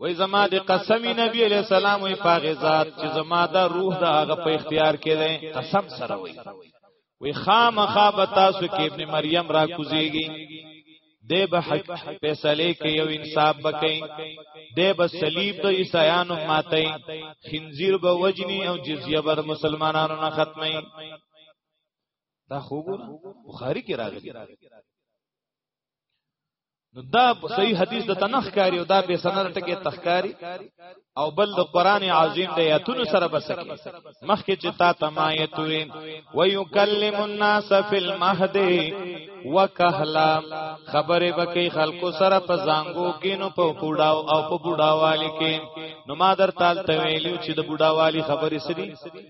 وای زما د قسم نبی علیہ السلام وای پاغه ذات چې زما دا روح دا هغه په اختیار کې ده قسم سره وای وی خامخا به تاسو کې ابن مریم را کوزیږي دی به حق فیصله کې یو انصاف بکې دی به صلیب د عیسایانو ماتې خنزیر به وجنی او جزیه بر مسلمانانو نه ختمې دا خوګو بخاری کې راغلی نو دا صحیح حدیث د تنخ کاری او دا به سند ټکی تخکاری او بل د قران عظیم د آیاتونو سره بسکی مخکې چې تا تمایتوي ويکلم الناس فی المهد وکهلا خبره بکی خلکو سره په زنګو کې نو په کوډاو او په بوډاوالی کې نو ما در تال ته ویلو چې د بوډاوالی خبرې سری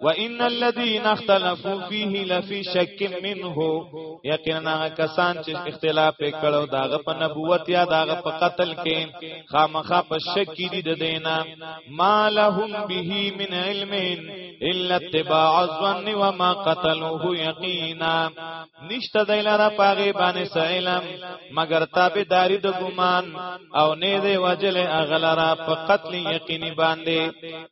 وان الذين اختلفوا فيه لفي شك منه یقینا کسان چې اختلاف وکړو داغه په نبوت یا داغه په قتل کې خامخا په شک کې دي د دینا ما لهم به من علم الا اتباع الظن وما قتلوه یقینا نشته دایلاره پاغه باندې سلام مگر تابعداري د ګمان او نه دی وجل اغلرا په قتل یقیني باندې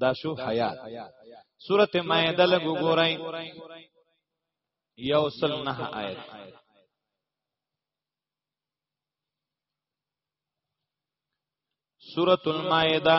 دا شو حیات سورته مائده لګو ګورئ یو سل نه آیت سورة المائدہ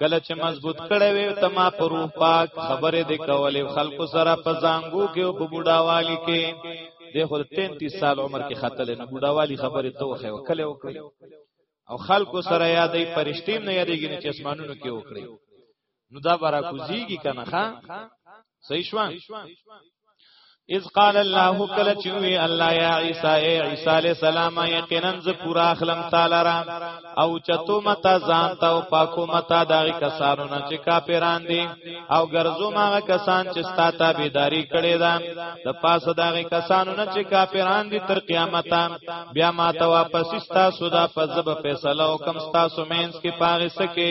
کله چې مضبوط کړي وي ته ما په روح پاک خبره دې کولې خلکو سره په زنګو کې او په بوډاوالي کې د خو 33 سال عمر کې خاتل نه بوډاوالي خبره ته وخه وکړي وکړي او خلکو سره یادې پرشتیم نه یادېږي چې اسمانونو کې وکړي نو دا برا کوزيږي کنه ښا صحیح شوان اذ قال الله کله چې وی الله یا عیسی ای عیسی علی السلام یقینا ز پورا اخلم تعالی را او چتو متا ځان ته او پاکو متا دا کسانو نه چې کافران دي او ګرځو ماغه کسان چې ستا ته بيداری کړي دا د پاسه دا کسانو نه چې کافران دي تر قیامت بیا ما ته واپس ستا سودا په زب فیصله او کم ستا سمینس کې پاغه سکه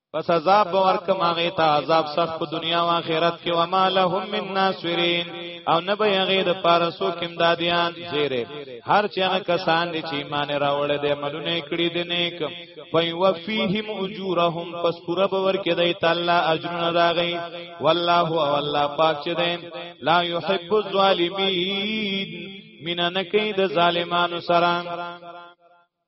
پس عذاب باور کما غی تا عذاب سخت په دنیا او آخرت کې و ما لهم من ناصرین او نه به غیر پارسو کم دادیان زیره هر چا کسان دي چې ایمان راوړل دي عملونه کړی دي نیک پي وفيهم اجورهم پس پورا باور کې دی تعالی اجرونه راغی والله او الله پاک چې دی لا يحب الظالمين مینا نکی د ظالمانو سره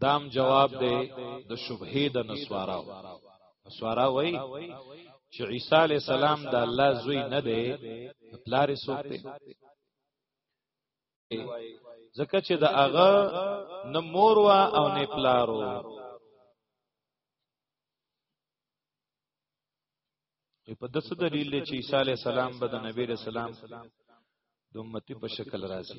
دام جواب دی د شبهه د نسوارا نسوارا وای چې عیسی علی السلام د الله زوی نه دی پلار سوک دی ځکه چې د هغه نه مور وا او نه پلارو په دسه دلیل چې عیسی علی السلام به د نبی رسول الله د امتی په شکل راځي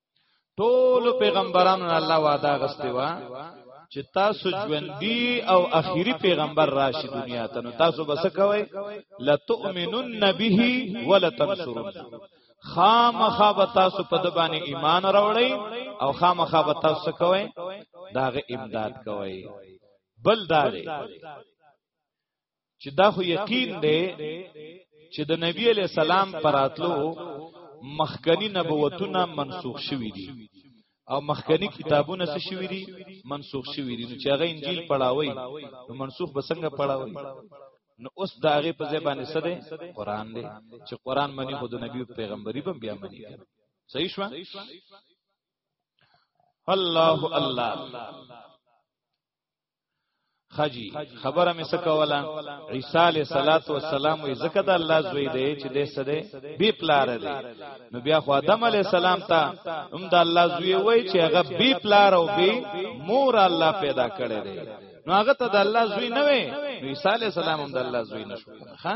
ټول پیغمبرانو الله وعده غستې وا چې تاسو ژوندۍ او اخیری پیغمبر راشي دنیا ته نو تاسو بس کوی لتؤمنن به ولتنصرون خامخا به تاسو په د باندې ایمان راوړی او خامخا به تاسو کوی داغه امداد کوی بل داري چې دا خو یقین دی چې د نبی علی سلام پراتلو مخکنی نبوتونه منسوخ شوی دي او مخکنی کتابونه څه شوی دي منسوخ شوی دي نو چې هغه انجیل پڑھاوي نو منسوخ بسنګ پڑھاوي نو اوس دا هغه په ځای باندې څه دی قران دی چې قران منی خود نبی پیغمبري بم بیا منی صحیح شو الله الله خجی خبره مې سکولا عیسی علیہ الصلات والسلام یې زکه د الله زوی دی چې دې سده بی پلار دی نو بیا خو آدم علیہ السلام ته هم د الله زوی وای چې هغه بی پلار او بی مور الله پیدا کړی دی نو هغه ته د الله زوی نه وای نو عیسی علیہ السلام هم د الله زوی نشو ها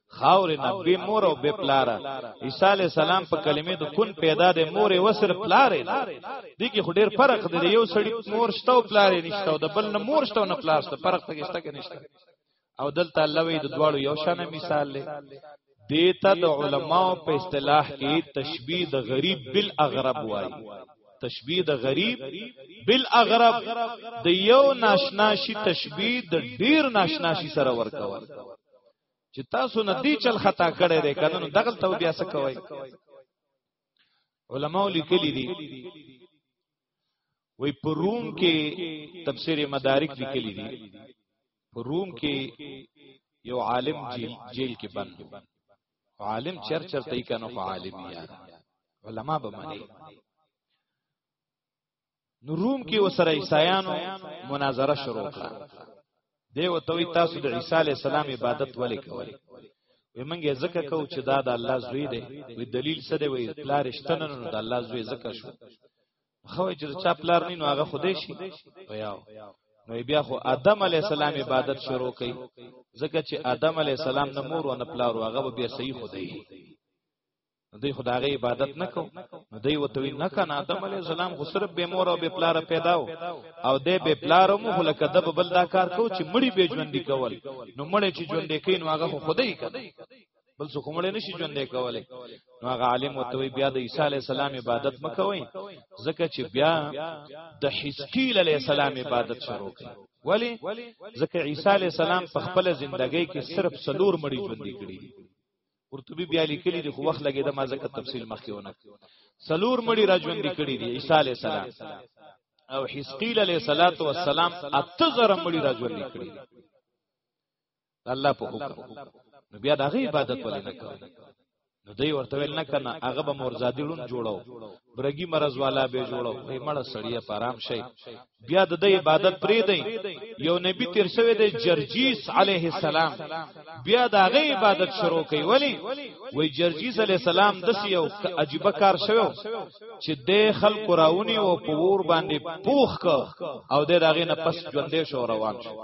خاور نه به مور او به پلار عیسی علی السلام په کلمې د کون پیدا د مور وسر پلار نه دي کې خډیر فرق دی یو سړی مور شته او پلار نشته او د بل نه مور شته او نه پلار شته فرق ته کېشته کې نشته او دلته الله وی د دواړو یو شان مثال لې دیتا د علماو په اصطلاح کې تشبیه د غریب بالاغرب وای تشبیه د غریب بالاغرب د یو ناشنا شي تشبیه د ډیر ناشنا شي سره ورکول چې تاسو نه دی چل خطا کړی دی کنه نو دغل ته بیا څه کوي علماء لیکلي دي وی په روم کې تفسیر مدارک لیکلي دي په روم کې یو عالم جیل, جیل کې بند عالم چر چر تای کنه عالم یاد علما به معنی نو روم کې وسره عیسایانو مناظره شروع کړه دی وتوی تاسو د عیسی علی السلام عبادت ولې کوئ وی منګه زکه کو چې دا د الله زوی دی وی دلیل څه دی وی پلار شتنه نو د الله زوی زکه شو خو چې چا پلار نه نو هغه خوده شي ویاو نو بیا خو آدم علی السلام عبادت شروع کړي زکه چې آدم علی السلام نه مور او نه پلار هغه بیا صحیح خوده نو دوی خدای عبادت نکو نو دوی وتوی نه کنه آدم علی السلام خو صرف به مور او به پلار پیداو او د به پلار مو هلکه د بل دا کار کو چې مړی به ژوند کول نو مړی چې ژوند کین هغه خو خدای کړ بل څه کومړې نشي ژوندې کولای نو هغه عالم او توي بیا د عیسی علی السلام عبادت مکوي ځکه چې بیا د حزقیل علی السلام عبادت شروع کړي ولی ځکه عیسی علی السلام په خپل ژوندۍ کې صرف سلور مړي ژوندې کړي قرطبي بیا لیکلی دی خو وخت لګیدا ما ځکه تفصیل مخکې ونه سلور مړي راجوندي کړی دی عیسی علی السلام او حزقیل علیہ الصلات والسلام اتزر مړي راجوندي کړی الله په حکم نو بیا دغه عبادت ولې نه کوي نو دوی ورته ویل نه کنه هغه به مورزادی لون جوړو برګي مرز والا به جوړو وای مړه سړی په آرام شي بیا د عبادت پرې دی یو نبی تیر شوی دی جرجیس علیه السلام بیا د هغه عبادت شروع کوي ولی وای جرجیس علیه السلام د یو عجیب کار شوی چې د خلکو راونی او په ور باندې پوخ او د هغه نه پس ژوندې شو روان شو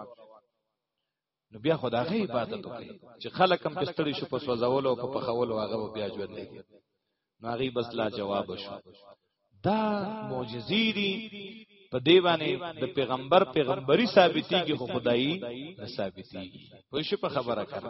نو بیا خدا غي عبادت وکړي چې خلک هم پستړي شو په سوځولو او په پخولو هغه بیا ژوند دی نو هغه بس لا جواب شو دا معجزې دي په دی باندې د پیغمبر پیغمبري ثابتيږي خو خدایي نه ثابتيږي په شي په خبره کړه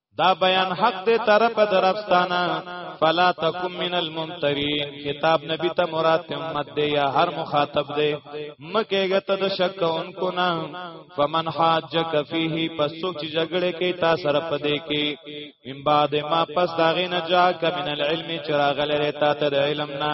دا بیان حق دې طرف درفستانه فلا تکم من الممترین خطاب نبی ته مراد امت دې یا هر مخاطب دې مکهګه ته د شک انکو نه فمن حاجک فیه پس څوک چې جګړه کوي تا سره پدې کې من بعد ما پس داغه نه جا کمن العلم چراغ لري تا ته علم نه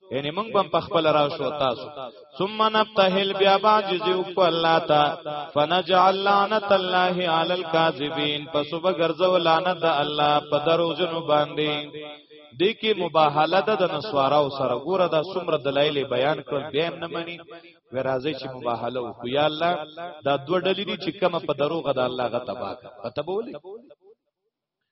یعنی موږ بم پخپل را شو تاسو ثم نبتهل بیا باندې زیو کو الله تا فنجعل لعنت الله علی الکاذبین پس وبګرځو لعنت د الله په دروژن باندې د کې مباهله ده د نسوارا او سره ګوره دا څومره دلایل بیان کړ بیا نه مني ورازي چې مباهله وکړو یا الله دا دوه ډلې دي چې کومه په دروغه د الله غ تباک پته بولی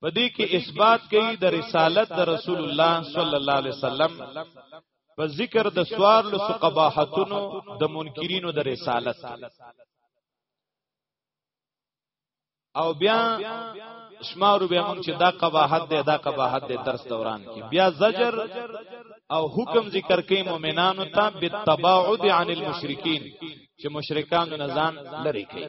په دې کې اثبات کوي د رسالت د رسول الله صلی الله علیه وسلم په ذکر د سوار لس قباحتونو د منکرینو د رسالت او بیا شمارو بیا مونږ چې دا قباحت دی دا قباحت دی درس دوران کې بیا زجر او حکم ذکر کوي مؤمنانو ته بالتباعد عن المشرکین چې مشرکان نه ځان لری کوي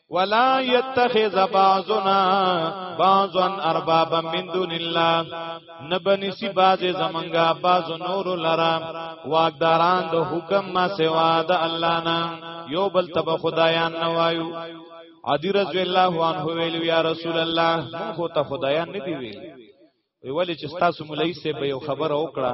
ولا يتخذ بعضنا بعضا اربابا من دون الله نبني سي باز زمنګا باز نور لرا واقداران د حکم ما سوا د الله نه یو بل تب خدایان نوایو عدی رضی الله عنه ویل یا رسول الله مونږ ته خدایان نه دی ویل ویل چې تاسو مولای سه به یو خبر او کړه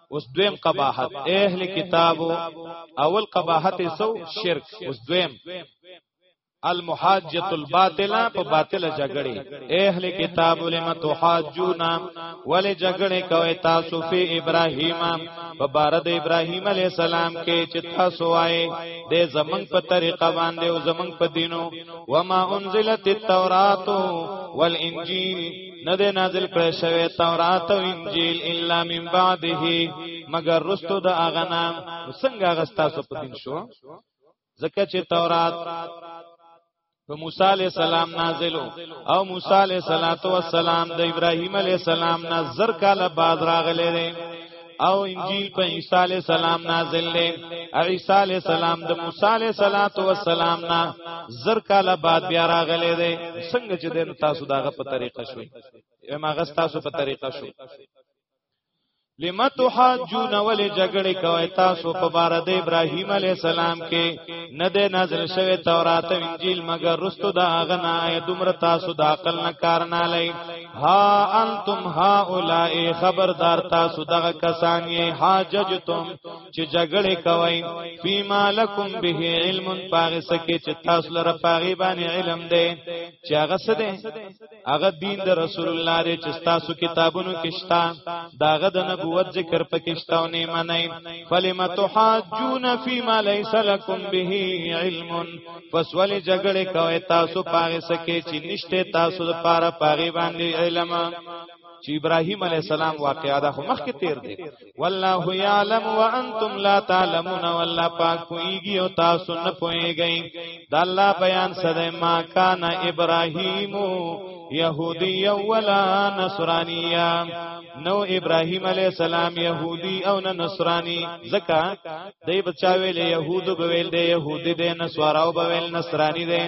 اوس دویم قباحت اهل کتابو اول قباحت سو شرک اوس دویم المحاجت الباطله په باطله جګړه اهل کتاب لما تحاجون ول جګړه کوي تاسو په ابراهیم په بار د ابراهیم علی السلام کې چې تاسو وای د زمنګ په طریقه باندې او زمنګ په دینو وما انزلت التوراۃ والانجیل نه دی نازل کړی شوی تورات او انجیل الا من بعده مگر رستو د اغه نام څنګه غستا سو پدین شو ځکه چې تورات په موسی علی السلام نازلو او موسی علی السلام د ابراهیم علی السلام نه زر کاله بعد راغلی دی او انجیل په عیسی علی السلام نازل دی او عیسی علی السلام د موسی علی السلام نه زر کاله بعد بیا راغلی دی څنګه چې د تاسو داغه په طریقه شوی ماغه تاسو په طریقه شو لما تحاجون ول جګړه کوي تاسو په بار د ابراهيم عليه السلام کې نه د نازل شوی تورات او انجیل مګر رستو دا غنا دومره تاسو د عقل نه کار نه لای ها انتم هؤلاء خبردار تاسو دغه کسان یې حاججتم چې جګړه کوي فيما لكم به علم پاغه سکه چې تاسو لره پاغه باندې علم دی چې هغه څه دی هغه دین د رسول الله دی چې تاسو کتابونو کې شتا داغه د نبوت ذکر پکې شتا او نه منئ فلم تحاجون فيما ليس لكم به علم پس ولی جګړه کوي تاسو پاره سکه چې نشته تاسو د پاره پاره باندې علم چې ابراهيم عليه السلام واقعا ده مخ کې تیر دی والله يعلم وانتم لا تعلمون والله پاک کويږي او تاسو نه پويږئ د الله بیان سره ما کان ابراهيم يهودي ولا نصرانيا نو ابراهيم عليه السلام يهودي او نه نصراني زکه دی بچا ویل يهودو به ویل دی يهودي دی نسواراو به ویل نصراني دی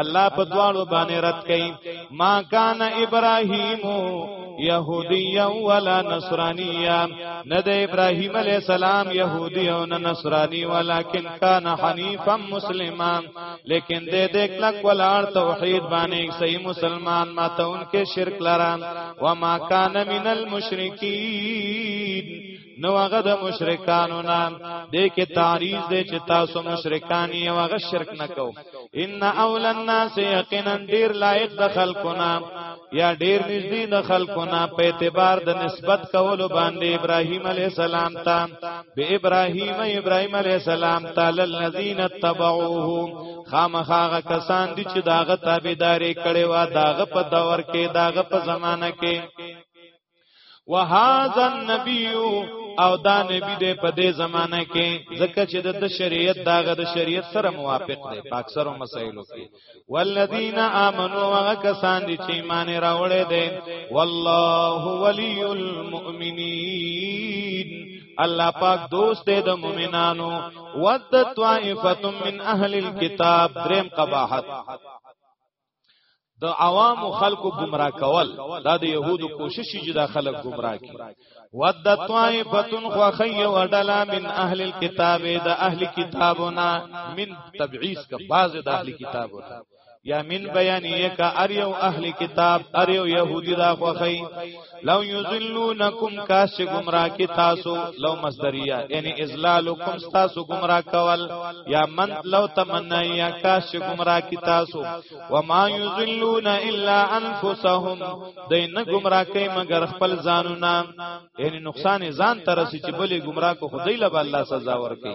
الله په دواړو باندې رد کړي ما کان ابراهيم يهوديا ولا نصرانيا نه د ابراهيم عليه السلام يهودي او نه نصراني ولكن كان حنيفا مسلما لیکن دې دې کلک ولار توحید باندې صحیح مسلمان ماته انکه شرک لران وما كان من المشرکین نو هغه د مشرکانو نه د کې تعریض دی چې تاسو مشرکان یې هغه شرک نکو ان اول الناس یقینا ډیر لایق د خلقنا یا ډیر نږدې د خلقنا په اعتبار د نسبت کولو باندې ابراهیم علی السلام ته به ابراهیم ابراهیم علی السلام تعالی الذین تبعوه خامخاغه کسان دي چې داغه تابعداري کړي وا داغه په دور کې داغه په زمانہ کې وهذا النبي او دا نبی دې په دې زمانہ کې ځکه چې د شریعت داغه د شریعت سره موافق دی په اکثرو مسایلو کې والذین آمنوا هغه کسان دي چې ایمان راوړې دي والله ولی المؤمنین الله پاک دوست دی د مؤمنانو ود طائفه من اهل الكتاب دریم قباحت د عوام خلکو گمراه کول دا د يهودو کوشش چې دا خلک گمراه کړي ود طائفتن خو خي وډلا من اهل الكتاب د اهل کتابنا من تبعیض کا بعض د اهل کتابنا یا من بیانیه کا اریو اهل کتاب اریو يهودي دا خو خي لو یذلونکم کاش گمراه کی تاسو لو مصدریه یعنی اذلالکم تاسو گمراه کول یا من لو تمنیا کاش گمراه کی تاسو و ما یذلون الا انفسهم دین گمراه کی مگر خپل ځانونه یعنی نقصان ځان ترسي چې بلې گمراه کو خدای له الله سزا ورکي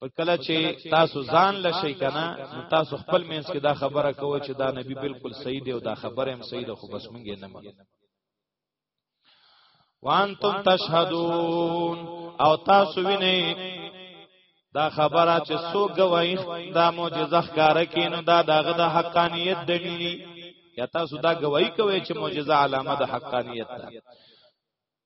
په کله چې تاسو ځان لشي کنه نو تاسو خپل مینس کې دا خبره کوئ چې دا نبی بالکل صحیح دی او دا خبره هم صحیح ده خو بس مونږ یې نه منو وانتم تشهدون او تاسو وینئ دا خبره چې سو گواہی دا معجزه ښکار کینو دا دغه د حقانیت دلیل یا تاسو دا گواہی کوي چې معجزه علامه د حقانیت ده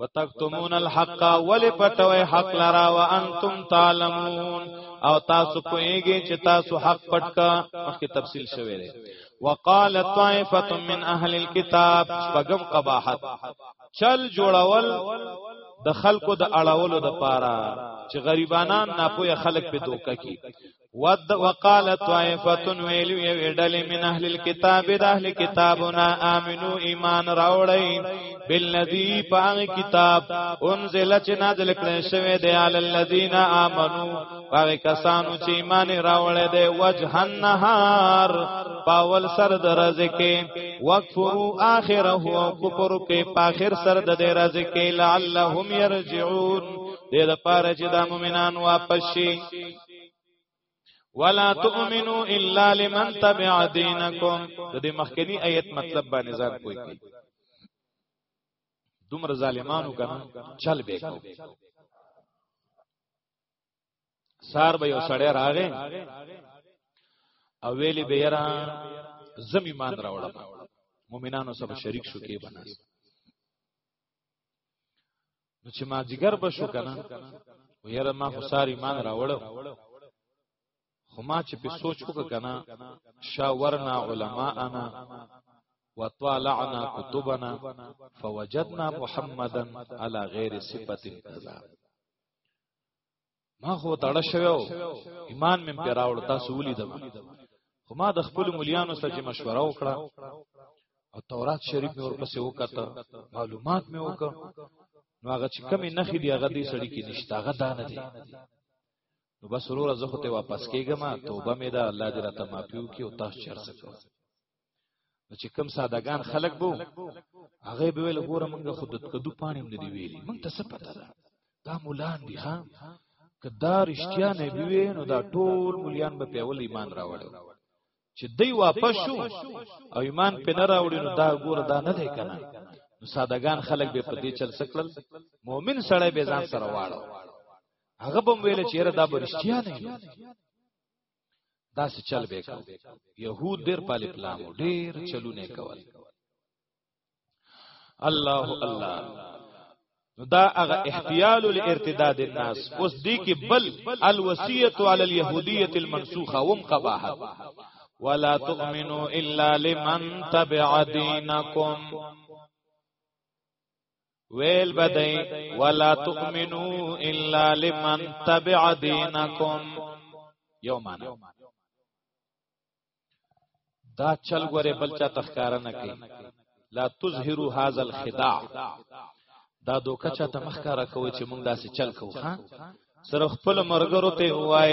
وتکتمون الحق ولی پټوي حق لرا وانتم تعلمون او تاسو کویږي چې تاسو حق پټ کا مخکې تفصیل شوی دی وقال طائفه من اهل الكتاب شپږم قباحت چل جوړول د خلکو د اړولو د پاره چې غریبانان ناپوهه خلک په دوکه کې ود وقال طائفه ویل یو ډلې من اهل الكتاب د اهل کتابنا امنو ایمان راوړی بالذی پاغ کتاب انزل چې نازل کړي شوی دی علی الذین امنو پاغ کسانو چې ایمان راوړی دی وجه النهار پاول سر درز کې وکفروا اخره او کفر کې پاخر سر د درز کې لعلهم يرجعون دې د پاره چې د مؤمنان واپس شي ولا تؤمنو الا لمن تبع دينكم د دې مخکنی آیت مطلب باندې ځان کوی کوي دومره ظالمانو کنه چل به کو سار به یو سړی راغې او ویلی به یرا زمی مان راوړم مؤمنانو سره شریک شو کې بناست نو چې ما جګر بشو کنه و یاره ما خو سار ایمان راوړو خو ما چې په سوچ وک کنه شاورنا علما انا وطالعنا كتبنا فوجدنا محمدا على غير صفه كذا ما خو تړه شوو ایمان مې پر راوړ تاسو ولیدم خو ما د خپل مليانو سره مشوره وکړه او تورات شریف مې ورپسې وکړه معلومات مې وکړه نو هغه چې کمی نخې دی هغه دې سړی کې نشته هغه دانه دی نو بس وروره زه خو ته واپس کېږم توبه مې ده الله دې راته معافي وکړي او تاسو چرسه کوئ نو چې کم سادهګان خلک بو هغه به ویل ګوره مونږ خود کدو پانی هم دی ویلي مونږ ته څه پته ده دا مولان دي ها کدا رښتیا نه وی نو دا ټول مولیان به په اول ایمان راوړل چې دی واپس شو او ایمان په نه راوړي نو دا ګوره دا نه دی کنه نو سادهګان خلک به په دې چل سکل مؤمن سړی به ځان سره واړو هغه به ویل چې را دا برشتیا نه دا څه چل به کو يهود ډېر پالي پلان ډېر چلونه کول الله الله دا هغه احتیال الارتداد الناس اوس دی کې بل الوصیت علی اليهودیه المنسوخه وم قباحت ولا تؤمنو الا لمن تبع دینکم ویل بدای ولا تؤمنو الا لمن تبع دینکم یو معنا دا چل غره بل چا تخکار نه کوي لا تظهروا هذا الخداع دا دوکه چا تمخکار کوي چې موږ داسې چل کوو ها سره خپل مرګرو ته وای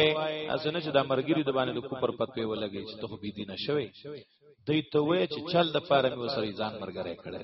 اسنه چې دا مرګری د باندې د کوپر پتوي ولګي چې ته به دینه شوي دوی ته وای چې چل د پاره مې وسري ځان مرګره کړی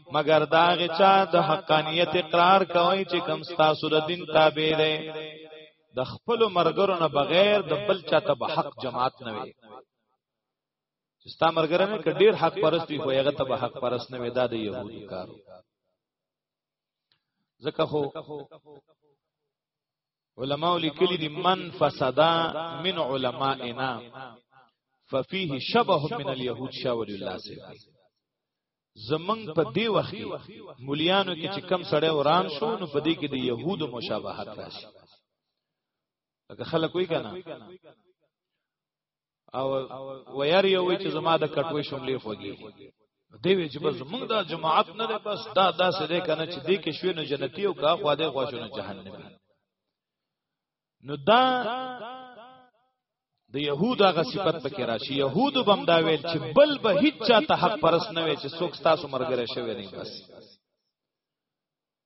مگر دا غي چا د حقانیت اقرار کوي چې کم ستاسو د دین تابع دی د خپل مرګرو نه بغیر د بل چا ته به حق جماعت نه وي چې ستا مرګره نه کډیر حق پرست وي خو هغه ته به حق پرست نه وي دا د يهودي کارو ځکه خو علماء لیکلی دی من فسدا من علمائنا ففيه شبه من اليهود شاول الله سي زمنګ په دی وخت مليانو کې چې کم سړی وران شو نو په دې کې د يهودو مشابهت راشي لکه خلک وی کنه او وير یو چې زما د کټوي شملې خوږي دی وی چې بس موږ دا جماعت نه ده بس دا داسې ده کنه چې دې کې شوی نو جنتی او کا خو دې خو شو نو جهنمی نو دا د يهود هغه صفت پکې راشي يهود بم دا ویل چې بل به هیڅ چاته حق پرس نه وي چې څوک تاسو مرګره شوی نه بس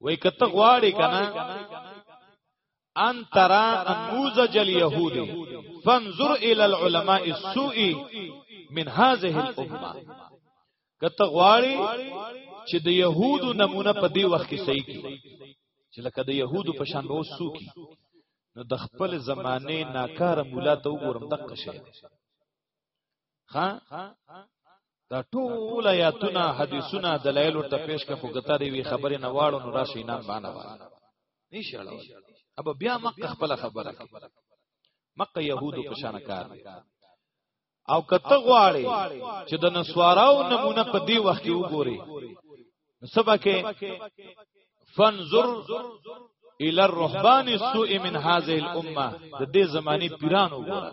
وای کته غواړي کنه ان ترى انموذج اليهود فانظر الى العلماء السوء من هذه الامه کته غواړي چې د يهودو نمونه په دې وخت کې صحیح کی چې لکه د يهودو په شان به وسو کی نو د خپل زمانه ناکاره مولا ته وګورم دقه شي ها دا ټول آیاتونه حدیثونه دلایل ورته پیش کړه خو ګټه دی وی خبره نه واړو نو راشي نه باندې وای نشه اړه اب بیا مکه خپل خبره مکه يهودو په شان کار او کته غواړي چې د نسواراو نمونه په دی وخت کې وګوري سبا کې فنظر الى الرهبان السوء من هذه الامه د دې زماني پیرانو وګوره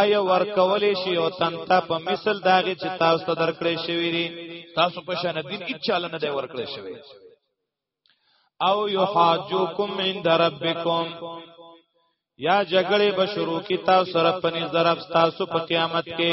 آیا ورکولې شي او تنتا په مثل داغه چې تاسو ته درکړې شوی دی تاسو په شان دین اچاله نه دی ورکړې شوی او یحاجوکم عند ربکم یا جګړه به شروع کی تاسو سره پنځ درف تاسو په قیامت کې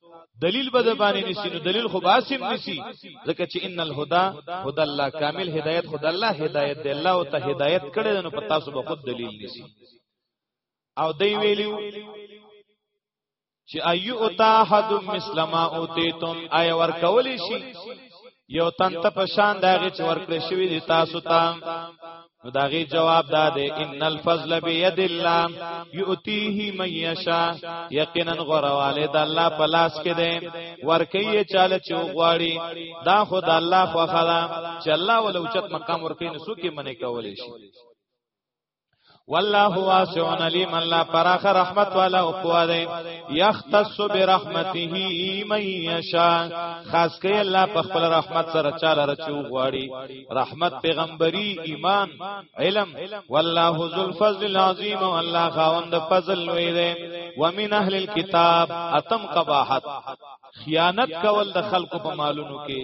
دلیل به د باندې نسی نو دلیل خو باسم نسی ځکه چې ان الهدى هدى الله کامل هدایت خدای الله هدایت دی الله او ته هدایت کړي نو په تاسو به خود دلیل نسی او دی ویلیو چې ایو اتا حد مسلمه اوتیتم آیا ورکول شي یو تن ته پشان داغه چې ورکړې شوی دی تاسو ته نو داغه جواب داده ان الفضل بيد الله يؤتيه من يشاء یقینا غرواله د الله په لاس کې ده ورکیه چاله چې غواړي دا خو د الله خو خلا چې الله ولوچت مقام ورکې نسو کې منې کولې شي والله واسع علیم الله پراخ رحمت والا او قوا دی یختص برحمته من یشا خاص کئ الله په خپل رحمت سره چاله رچو غواړي رحمت پیغمبري ایمان علم والله ذو الفضل العظیم والله خاوند فضل وی دی ومن اهل الكتاب اتم قباحت خیانت کول د خلکو په مالونو کې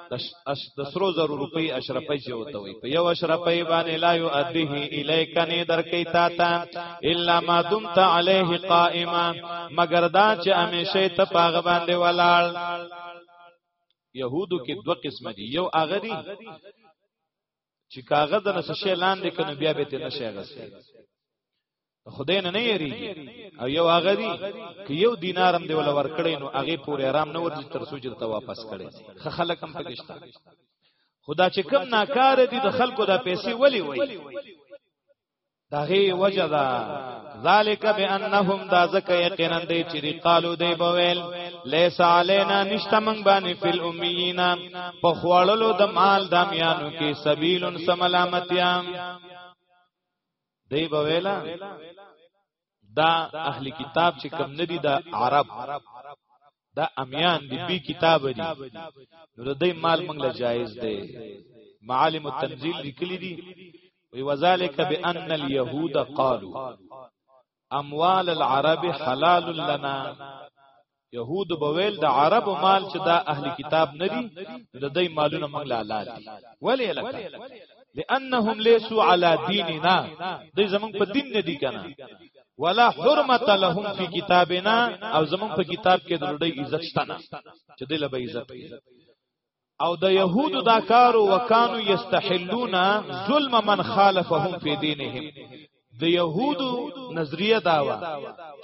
د سرو زر روپی اشرفی چې وته وي په یو اشرفی باندې لا یو ادیه الیک نه درکې تا ته الا ما دمت علیه قائما مگر دا چې همیشه ته پاغ باندې ولاړ يهودو کې دوه قسم دي یو هغه دي چې کاغذ نه څه شی لاندې کنه بیا به ته نشه غسي ته خدای نه نه یریږي او یو هغه دی ک یو دینارم دی ول ورکړې نو هغه پورې آرام نه ورځي تر سوچ ته واپس کړي خه خلک هم پکشته خدا چې کم ناکار دي د خلکو دا پیسې ولی وای دغه وجه دا ذالک بانهم دا زکه یقینا دی چې دی قالو دی بویل لیس علینا نشتا من باندې فل امیینا په خوړلو د مال دامیانو کې سبیلن سملامتیام دی به ویلا دا اهلی کتاب چې کم ندی دا عرب دا امیان دی بی کتاب دی نو د دې مال موږ له جایز دی معالم التنزیل لیکلی دی وی وذالک بان اليهود قالوا اموال العرب حلال لنا يهود به ویل د عرب مال چې دا اهل کتاب نه دي د دې مالونه موږ لا لال دي ولی لکه لانهم ليسوا على ديننا دې زمونږ په دین نه دي کنه ولا حرمت لهم فی کتابنا او زمونږ په کتاب کې د ډېر عزت شته نه چې دې له به عزت او د يهودو دا کارو وکانو یستحلون ظلم من خالفهم فی دینهم د يهودو نظریه داوا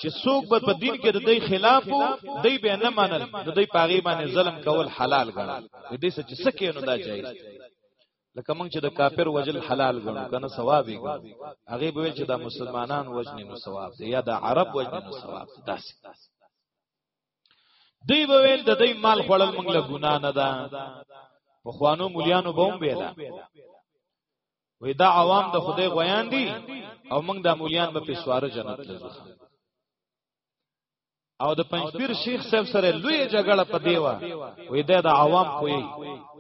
چې څوک به په دین کې د دوی خلاف وو دوی به نه منل د دوی پاغي باندې ظلم کول حلال ګڼل د دې څه چې سکه نو دا جایز لکه مونږ چې د کافر وجل حلال ګڼو کنه ثواب یې ګڼو هغه به چې د مسلمانان وجنې نو ثواب دی یا د عرب وجنې نو ثواب دی داسې دوی به ویل د دوی مال خوړل موږ له ګنا نه ده په خوانو مليانو به هم ویلا وې دا عوام د خدای غویان دي او موږ د مليان به په سوار جنت لزو او د پنځپیر شیخ صاحب سره لوی جګړه په دیوا وې دا د عوام کوی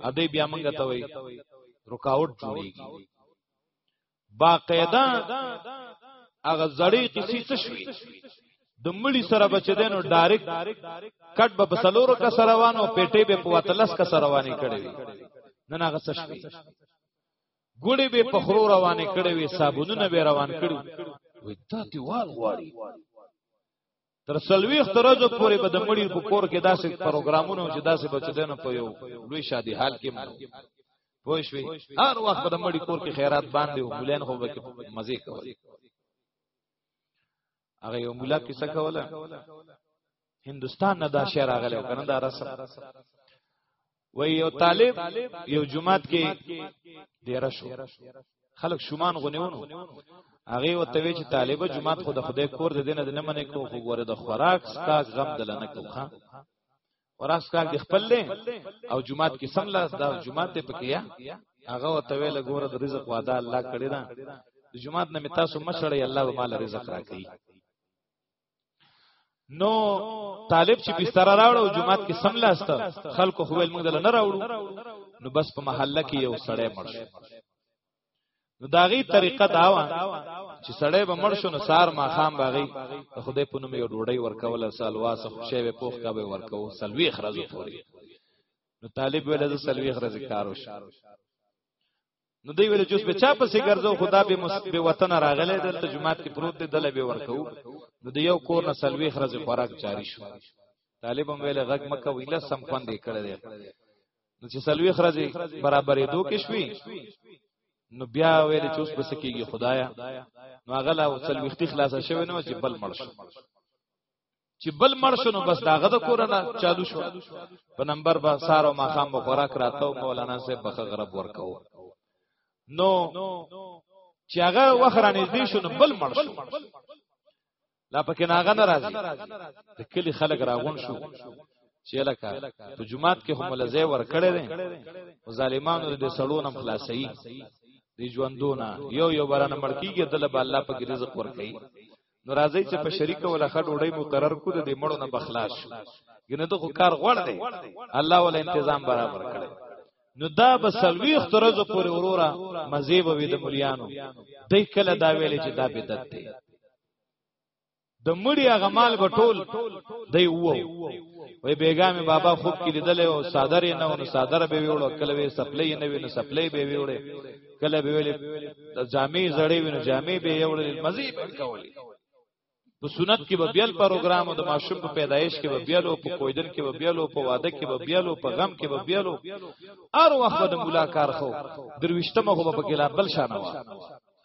ا دې بیا موږ ته وې رکاوټ جوړیږي باقاعده هغه زړې قصې څه شوې د مړي سره بچ دینو ډایرک کټ به بسلورو کا سره وانو پیټې به په وتلس کا سره وانی کړې نن هغه څه شوې ګړې به په خرو روانې کړې وې صابونونه به روان کړو وې تاتي وال غواړي تر سلويخ ترجو پورې به د مړي په کور کې داسې پروګرامونه چې داسې بچدنه په یو لوی شادي حال کې پوه شوي هر وخت به د مړي کور کې خیرات باندې او مولین خو به مزه کوي هغه یو مولا کیسه کوله هندستان نه دا شعر راغلی کنه دا رسم وای یو طالب یو جمعات کې ډیر شو خلک شومان غنیونو هغه وته وی چې طالب جمعات خو د خدای کور د دینه نه منې کو خو ګوره د خوراک ستا غم دل نه کو ها خوراک ستا د خپل له او جمعات کې سم لاس دا جمعات ته پکیا هغه وته وی لګوره د رزق وعده الله کړی دا د جمعات نه متا سو مشړې الله به مال رزق راکړي نو طالب چې بستر راوړ او جمعات کې سملاسته خلکو خو ول موږ دل نه راوړو نو بس په محله کې یو سړی مړ شو نو داغي طریقه دا و چې سړی به مړ شو نو سار ما خام باغی ته خدای په نوم یو ډوډۍ ورکول سال واسه خوشې به پوخ کا به ورکو سلوي خرازو پوری نو طالب ول د سلوي خرازو کارو شو نو دی ویل جوس به چا پسې ګرځو خدا به به وطن راغله د ترجمات کې پروت دی دله به ورکو نو د یو کور نه سلوي خرز خوراک جاری شو طالبم ویل غږ مکه ویله سم خوند کړی دی نو چې سلوي خرز برابرې دوه کې شوي نو بیا ویل چې اوس بس کېږي خدایا نو هغه لا سلوي خلاصه شوی نو چې بل مړ شو چې بل مړ شنو بس داغه د کورنا چالو شو په نمبر با سارو ما خام به خوراک راتاو مولانا صاحب بخ غرب ورکاو نو چې هغه وخرانې دې شنو بل مړ شو لا پکې ناغه ناراضي د کلی خلک راغون شو چې لکه په جمعات کې هم لزه ور کړې دي او ظالمانو دې سړونم خلاصي دي ژوندونه یو یو برانه مړ کیږي دله الله په رزق ور کوي نو راځي چې په شریک ولا خټ وړي مقرر کو د دې مړو نه بخلاص ګنه ته خو کار غوړ دی الله ولا تنظیم برابر کړي نو دا به سلويخ ترزه پورې وروره مزي به وي د مليانو دای کله دا ویلې چې دا بدعت دی د مړی هغه مال به ټول دی وو وې بیګامې بابا خوب کې لیدل او صادره نه ونه صادره به ویوړو کله وې سپلې نه وینو سپلې به ویوړې کله به ویل د جامع زړې وینو جامع به یو ډول مزي په کولې په سنت کې به بیل پروګرام او د ماشوم په پیدایش کې به بیل او په کویدن کې به بیل او په واده کې به بیل او په غم کې به بیل او هر وخت د ملاقات خو درويشتمه خو په کې لا بل شانه و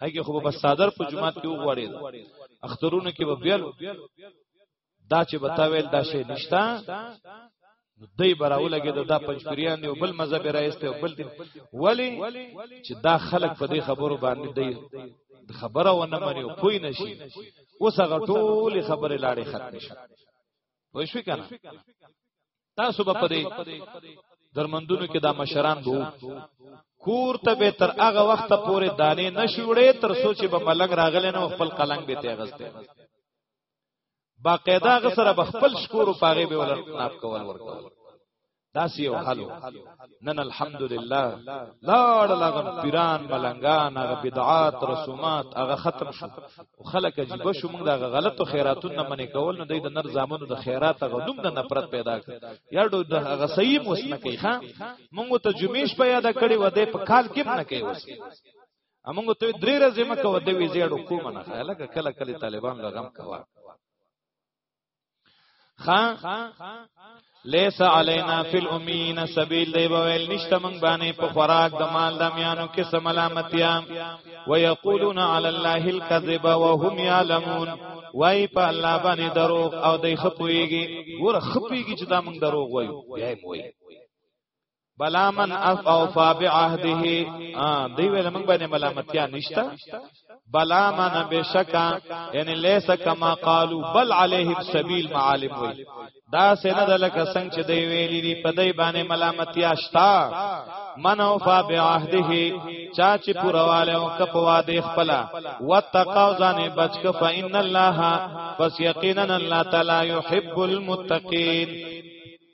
هغه خو به صادر په جمعات کې وغوړید اخترونه کې به بیل دا چې بتا ویل دا شی نشتا نو دای براو لګي دا, دا پنځپریان دی او بل مذهب راځته او بل دی ولی چې دا خلک په دې خبرو باندې دی خبره ونه مانی او پوی نشي اوس هغه ټول خبره لاړې ختم شي وای شو کنه تاسو به په دې درمندونو کې دا مشران بو کور ته به تر هغه وخت پورې دانې نشوړې تر سوچ به ملنګ راغلی نو خپل قلنګ به ته غسته باقاعده غ سره بخپل شکور او پاغه به ولر ناب کول ورکول داسې یو حل نن الحمدلله لاړ لغم پیران ملنګان هغه بدعات رسومات هغه ختم شو او خلک عجیب شو موږ دغه غلطو خیراتون نه منې کول نه د نر زامنو د خیرات غدوم نه نفرت پیدا کړ یا ډو د هغه صحیح موس نه کوي ها موږ ته جمیش پیدا کړي و دې په کال کې نه کوي امنګ ته درې ورځې مکه ود وی زیړو کوم نه خاله کله کله طالبان لغم کوا خان لیس علینا فی الامین سبیل دی بویل نشته من باندې په خوراک د مال د میانو کې سملامتیا ویقولون علی الله الكذب وهم یعلمون وای په الله باندې دروغ او دای خپویږي ګور خپویږي چې دا من دروغ وایو بیا موي بلا من اف او فا بعهده ا دی ویل موږ باندې ملامتیا نشتا بلا من بشکا یعنی لیس کما قالو بل علیهم سبیل معالم وی دا سینه د لکه څنګه چې دی ویلی دی په دی باندې ملامتیا شتا من او فا بعهده چا چې پرواله او کپوا دی خپل وتقوا ځان بچک فإن الله پس یقینا الله تعالی يحب المتقین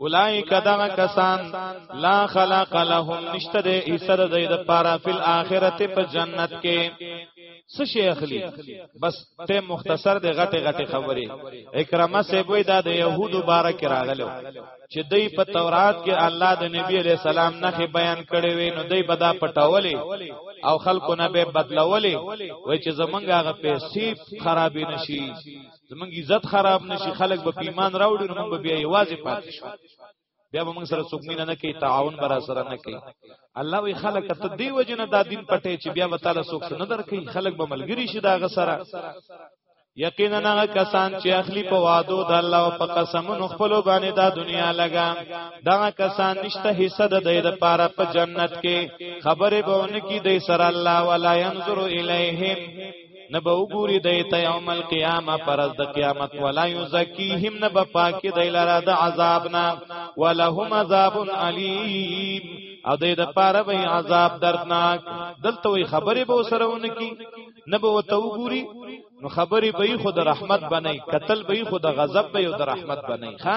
اولائک دغه کسان لا خلق لهم نشته د ایسر د د پارا فل اخرت په جنت کې څه شي اخلي بس ته مختصر د غټه غټه خبره اکرامه سه وې دا د يهودو باره کې راغلو چې دوی په تورات کې الله د نبی علی سلام نه بیان کړي وي نو دوی بدا پټولې او خلکو نه به بدلولې وای چې زمونږه غ پیسې خرابې نشي زمونږ عزت خراب نشي خلک به پیمان راوړي نو موږ بیا یوازې پاتې شو بیا به موږ سره څوک مینه نه کوي تعاون برا سره نه کوي الله وی خلک ته دی وجنه دا دین پټه چې بیا وتعالى څوک نه درکې خلک به ملګری شي دا غسره یقینا هغه کسان چې اخلي په وادو د الله او په قسمونو خپل باندې دا دنیا لگا دا کسان نشته حصہ د دې لپاره په جنت کې خبره به ونکي د سر الله ولا ينظر الیهم نه به وګوري د ته یوم القیامه پرز د قیامت ولا یزکیهم نه به پاکي د لاره د عذاب نه ولهم عذاب الیم او د د پاره به عذاب دردناک دلته وی خبره به سره ونکی نه به وته وګوري نو خبره به خود رحمت بنئ قتل به خود غضب به او د رحمت بنئ ها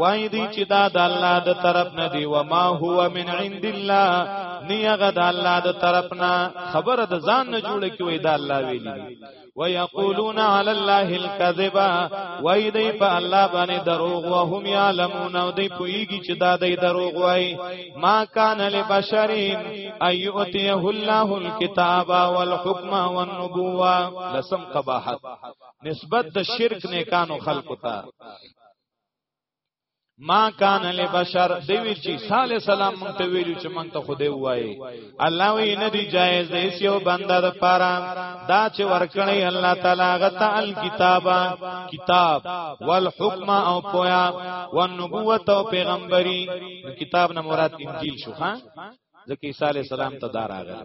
وای دی چې دا د الله د طرف نه دی و ما هو من عند الله نیغه د الله د طرف نه خبره د ځان نه جوړ کی وای دا الله ویلی ويقولون على الله الكذب وای دی په الله باندې دروغ او هم یعلمون او دی پویږي چې دا دی دروغ وای ما کان لبشر ايؤتيه الله الكتاب والحكم والنبوه لسم قباحت نسبت د شرک نیکانو خلق ته ما کان لبشر دوی چې صالح سلام مونږ ته ویلو چې مونږ ته خدای وایي الله وی نه دی جایز دی چې یو بنده د پاره دا چې ورکړی الله تعالی غته الکتاب کتاب والحکم او پویا والنبوت او پیغمبري کتاب نه مراد انجیل شو ها ځکه عیسی علی السلام ته دار راغلی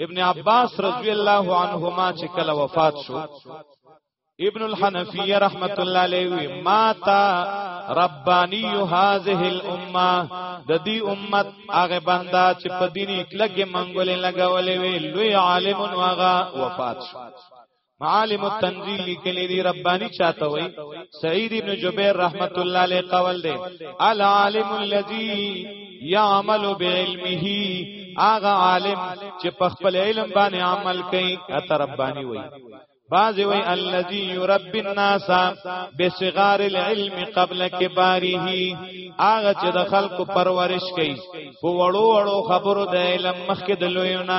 ابن عباس رضی الله عنهما چې کله وفات شو ابن الحنفیه رحمت الله علیه ما تا ربانی هذه الامه د دې امت هغه بندا چې په دیني کلګه منګولې لګولې وی لوی عالم واغه وفات شو معالم التنزیل لیکلی دی ربانی چاته وای سعید ابن جبیر رحمت الله علیه قول دی العالم الذی یعمل بعلمه اغه عالم چې په خپل علم باندې عمل کوي اته ربانی وای بعض وی الذي يربي الناس بصغار العلم قبل كباره هغه چې د خلکو پرورش کوي په وړو وړو خبرو د علم مخکې د لویونه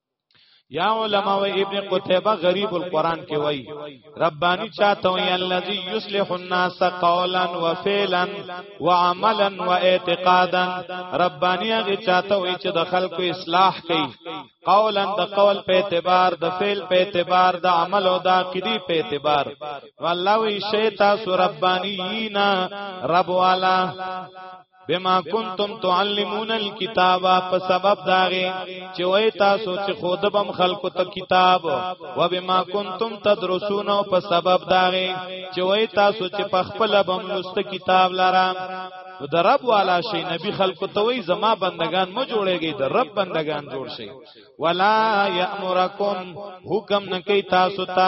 یا علماء و ابن قتیبه غریب القرآن کې وای ربانی چاته وای الذی یصلح الناس قولا وفعلا وعملا واعتقادا ربانی هغه چاته وای چې د خلکو اصلاح کوي قولا د قول په اعتبار د فعل په اعتبار د عمل او د عقیدی په اعتبار والله وی شیطان ربانینا رب والا بما کنتم تعلمون الكتاب په سبب داغه چې وای تاسو چې خود بم خلکو ته کتاب و بما کنتم تدرسون او په سبب داغه چې وای تاسو چې په خپل بم لست کتاب لاره نو د رب والا شي نبی خلکو ته وای زما بندگان مو جوړيږي د رب بندگان جوړ شي ولا یامرکم حکم نکي تاسو ته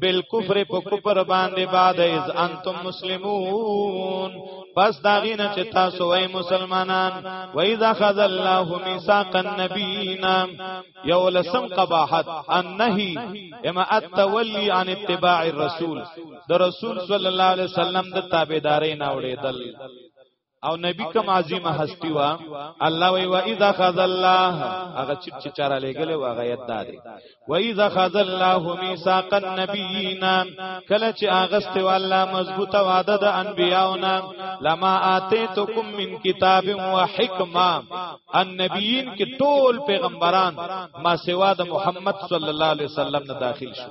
بالکفر په کفر باندې بعد از انتم مسلمون پس دا غینه چې تاسو وای مسلمانان و اذا خذ الله میثاق النبیین یو لسم قباحت النهی اما التولی عن اتباع الرسول د رسول صلی الله علیه وسلم د تابعداري نه وړېدل او نبی کوم عظیمه هستی وا الله وی وا اذا خذ الله هغه چې چې چاره لګل و هغه یاد دی و اذا خذ الله میثاق النبیین کله چې اغست و الله مضبوطه وعده د انبیاونا لما اتیتکم من کتاب و حکما النبیین کې ټول پیغمبران ما سوا د محمد صلی الله علیه وسلم نه داخل شو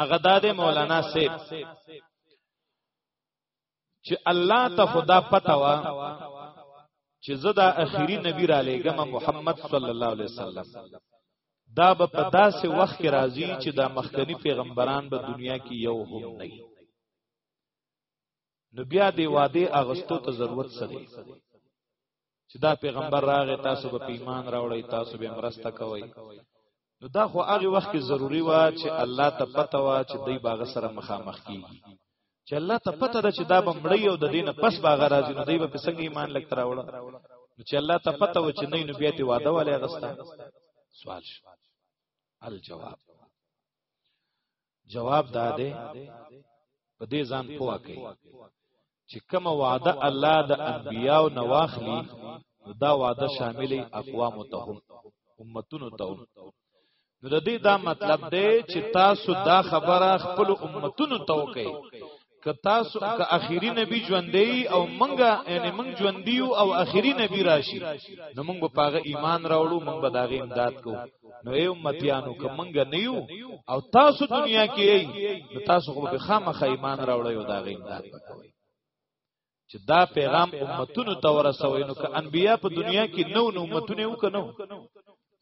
هغه د مولانا سیب چې الله ته خدا پتا وا چې زدا اخیری نبی را لېګم محمد صلی الله علیه وسلم دا به په داسې وخت کې راځي چې دا مخکنی پیغمبران به دنیا کې یو هم نه نو بیا دی واده اغستو ته ضرورت سره چې دا پیغمبر راغی تاسو به پیمان راوړی تاسو به مرسته کوئ نو دا خو هغه وخت کې ضروری و چې الله ته پته و چې دی باغ سره مخامخ کیږي چې الله ته پته ده چې دا بمړی او د دینه پس باغ راځي نو دی به څنګه ایمان لک تراوړ نو چې الله ته پته و چې نه نو بیا ته واده ولې غستا سوال شو الجواب جواب دا دی په دې ځان پوه کوي چې کوم وعده الله د انبیاو نه واخلي نو دا وعده شاملې اقوام ته هم امتونو ته هم نو د دې دا مطلب دی چې تاسو دا خبره خپل امتونو ته وکړئ که تاسو که اخیری نبی ژوندې او منګه یعنی منګ ژوندې او اخیری نبی راشي نو موږ په پاغه ایمان راوړو موږ به داغه امداد کو نو ای امتیانو که موږ نه یو او تاسو دنیا کې یې نو تاسو خو به خامخ ایمان راوړی او داغه امداد وکوي چې دا پیغام امتونو ته ورسوي نو که انبیا په دنیا کې نو نو امتونه وکنو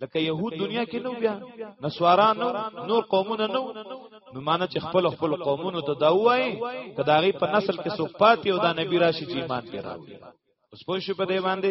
لکه يهود دنیا کې نو بیا نسوارا نو نور قومونه نو نو معنی چې خپل خپل قومونو ته دا وایي کداغي په نسل کې څوک پاتې او دا نبی راشي چې ایمان پیرا اوس پوه شو په دې باندې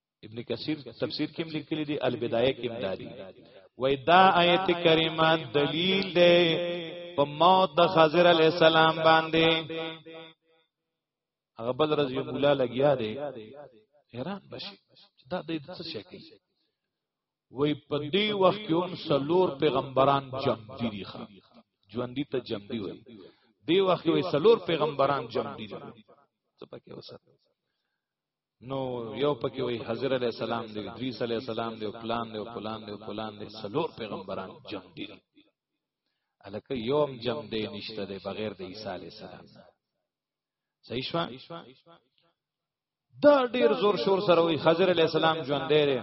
ابن کثیر تفسیر کې لیکلي دي البدایه کې امدادي وای دا آیت کریمه دلیل دی په موت د خضر علی السلام باندې هغه بل رضی مولا لګیا دی حیران بشي دا د څه شي کوي وای په دې وخت کې هم سلور پیغمبران جم دي دي ښا ژوند دي ته جم دي وای دې وخت کې سلور پیغمبران جم دي دي څه پکې وسه نو یو پکې وای حضرت علی السلام دی ادریس علی السلام دی پلان دی پلان دی پلان دی سلور پیغمبران جنگ دی الکه یوم جنگ دی نشته دی بغیر د عیسی علی السلام صحیح شو دا ډیر زور شور سره وای حضرت علی السلام ژوند دی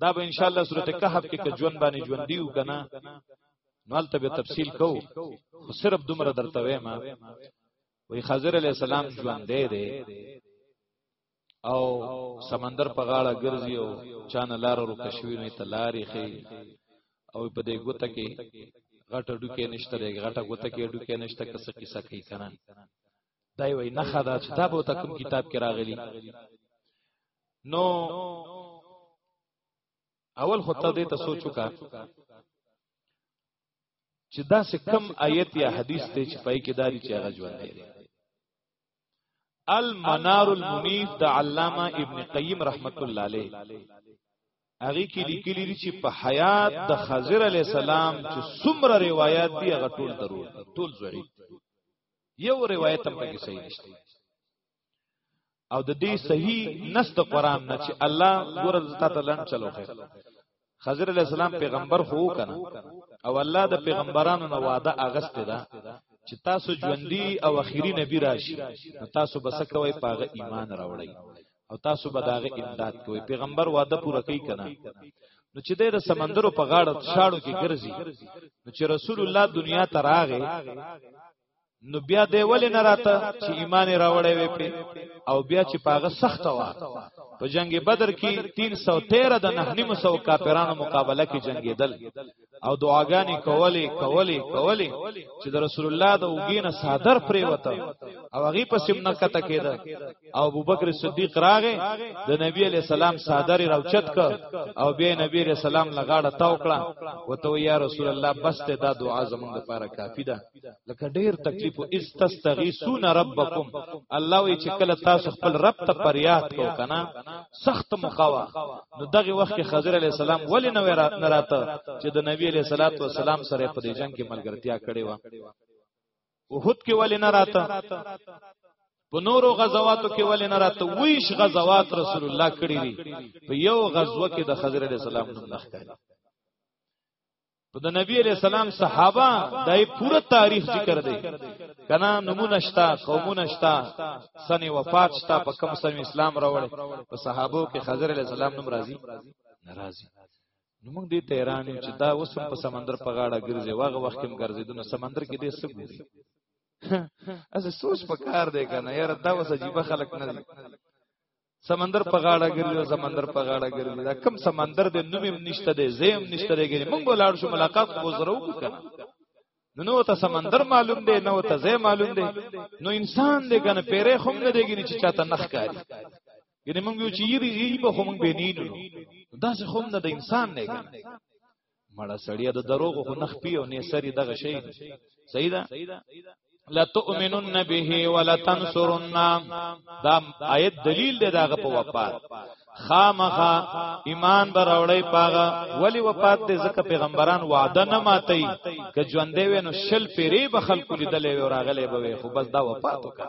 دا به ان شاء الله سورته کهف کې که ژوند باندې ژوند دیو کنه نو البته به تفصیل کو خو صرف دومره درته وایم وی خضر علی السلام ژوند دی دی او سمندر په غاړه ګرځي او چانه لار ورو کشوي نه ته لارې خي او په دې ګوته کې غټه ډوکې نشته دی غټه ګوته کې ډوکې نشته که څه قصه کوي کنه دای وای نه خدا چې دا به تکم کتاب کې راغلی نو اول خطه دې ته سوچو کا چې دا څه کم آیت یا حدیث ته چې پای کې داری چې هغه ژوند دی المنار المنیف د علامه ابن قیم رحمت الله علیه هغه کې لیکلي دي چې په حیات د خضر علی السلام چې څومره روایت دي هغه ټول ضرور ټول ضعیف یو روایت هم پکې صحیح نشته او د دې صحیح نس د قران نه چې الله ګور زتا ته لن چلو خیر خضر علی السلام پیغمبر خو کنه او الله د پیغمبرانو نه وعده اغسته ده چې تاسو ژوندۍ او اخیری نبی راشي تاسو بس کوي پاغه ایمان راوړی او تاسو به داغه امداد کوي پیغمبر وعده پوره کوي کنه نو چې د سمندرو په غاړه شاړو کې ګرځي نو چې رسول الله دنیا ته راغې نو بیا دی ولې نه راته چې ایمان راوړې وې په او بیا چې پاغه سخت وا په جنگ بدر کې 313 د نهنی مسو کافرانو مقابله کې جنگیدل او دعاګانې کولې کولې کولې چې د رسول الله د وګینه صادر پرې وته او هغه په سیمنه کته کېده او ابوبکر صدیق راغې د نبی علی سلام صادری راوچت ک او بیا نبی علی سلام لغاړه تاو کړه وته یا رسول الله بس ته دا دعا زمونږ لپاره کافی ده لکه ډیر تکلیف استستغیثون ربکم الله وی چې کله تاسو خپل رب ته فریاد کو کنه سخت مخاوه نو دغه وخت کې خضر علی السلام ولی نه راته چې د نبی علی صلوات و سلام سره په دې جنگ کې ملګرتیا کړې و وحد کې ولی نه راته په نورو غزواتو کې ولې نه راته ویش غزوات رسول الله کړی دي په یو غزوه کې د خضر علی السلام نوم نخکاري په د نبی علیہ السلام صحابه دای پوره تاریخ ذکر دی کنا نمونه شتا قومونه شتا سنه وفات شتا په کوم سم اسلام راوړ په صحابو کې خضر علیہ السلام نوم راضی ناراضی نو موږ دې تهران چې دا اوس په سمندر په غاړه ګرځي واغه وخت کې ګرځي نو سمندر کې دې سګو از سوچ په کار دی کنه یاره دا وسه جيبه خلک نه سمندر په غاړه ګرځي سمندر په غاړه ګرځي دا کم سمندر د نومیم نشته دی زیم نشته دی ګری مونږ لاړ شو ملاقات کو زرو وکړه نو نو ته سمندر معلوم دی نو ته زې معلوم دی نو انسان دی کنه پیره هم نه دی ګری چې چاته نخ کاری ګری مونږ یو چیرې یی به هم به نینو دا څه هم نه د انسان نه ګری مړه سړی د دروغ خو نخ پی او نه سری دغه شی صحیح ده لتؤمنن به ولتنصرن دا آیت دلیل دی داغه په وفات خامخا ایمان براوړی پاغه ولی وفات دې زکه پیغمبران وعده نه ماتي ک ژوندې وینو شل پیری به خلکو لیدلې او راغلې به خو بس دا وفات وکړه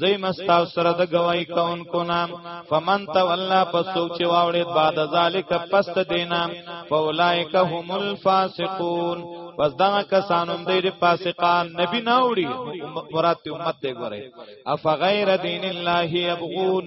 زی مستا سره د گواہی کونکو نام فمن تولا پس سوچ واوړې بعد ذالک پست دینا فولائک هم الفاسقون پس دا کسان هم دیر فاسقان نبی ناوړي مراد امت دی ګوره اف غیر دین الله یبغون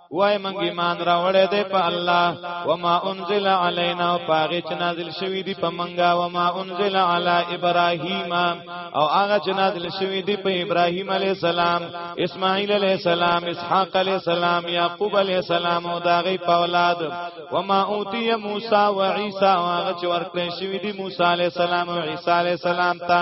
وای منګ ایمان راوړې دې په الله وما انزل علينا او پاغه چې نازل شوی دی په منګا وما انزل على ابراهيم او هغه چې نازل شوی دی په ابراهيم عليه السلام اسماعيل عليه السلام اسحاق عليه السلام يعقوب عليه السلام او داغه په اولاد وما اوتي موسى وعيسى هغه چې ورکړې شوی دی موسی عليه السلام او عيسى عليه السلام ته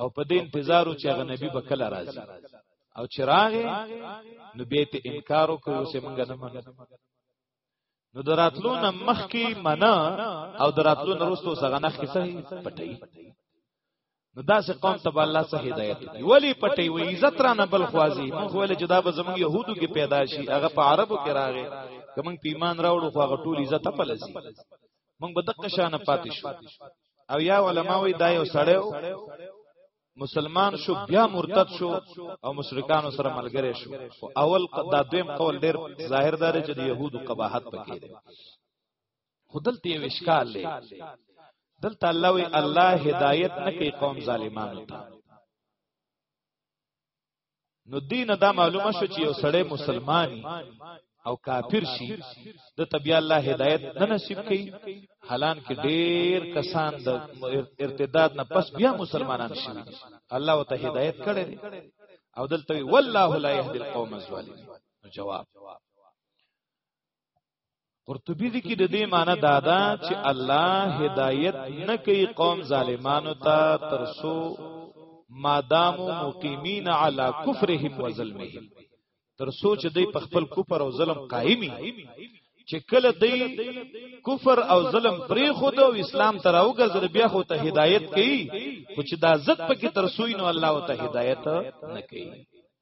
او په دې انتظار چې هغه نبی به کله راځي او چې راغی نو به ته انکار وکړو چې مونږ نه منو نو دراتلو نه مخکي منا او دراتلو نه رسو څنګه نه خسه پټي نو دا سه قوم ته الله سه هدایت دی ولی پټي وي عزت را نه بل خوازي مونږ ول جدا به زمونږ يهودو کې پیدا شي هغه په عربو کې راغی کوم په ایمان راوړو خو هغه ټول عزت په لسی موږ به دغه شان پاتې شو او یا علما وی دا یو سړی مسلمان شو بیا مرتد شو او مشرکانو سره ملګری شو او اول دا دویم قول ډیر ظاهر دار چې د يهودو قباحت پکې دی خودل ته یو اشکال لې دلته الله وی الله هدایت نه کوي قوم ظالمانو ته نو دین دا معلومه شو چې یو سړی مسلمانی او کافر شي د تبي الله هدایت نه نصیب کړي حالان کې ډیر کسان د ارتداد نه پس بیا مسلمانان شي الله وته هدایت کړي او دلته والله لا يهدي القوم الظالمين جواب قرطبی دی کې د دې معنی دا ده چې الله هدایت نه کوي قوم ظالمانو ته ترسو مادام مقیمین علی کفرهم و ظلمهم ترسو چې دوی په خپل کفر او ظلم قایمي چې کله دوی کفر او ظلم پرې خود او اسلام تر او ګرځل بیا خو ته هدایت کوي خو چې دا عزت پکې ترسوی نو الله او ته هدایت نه کوي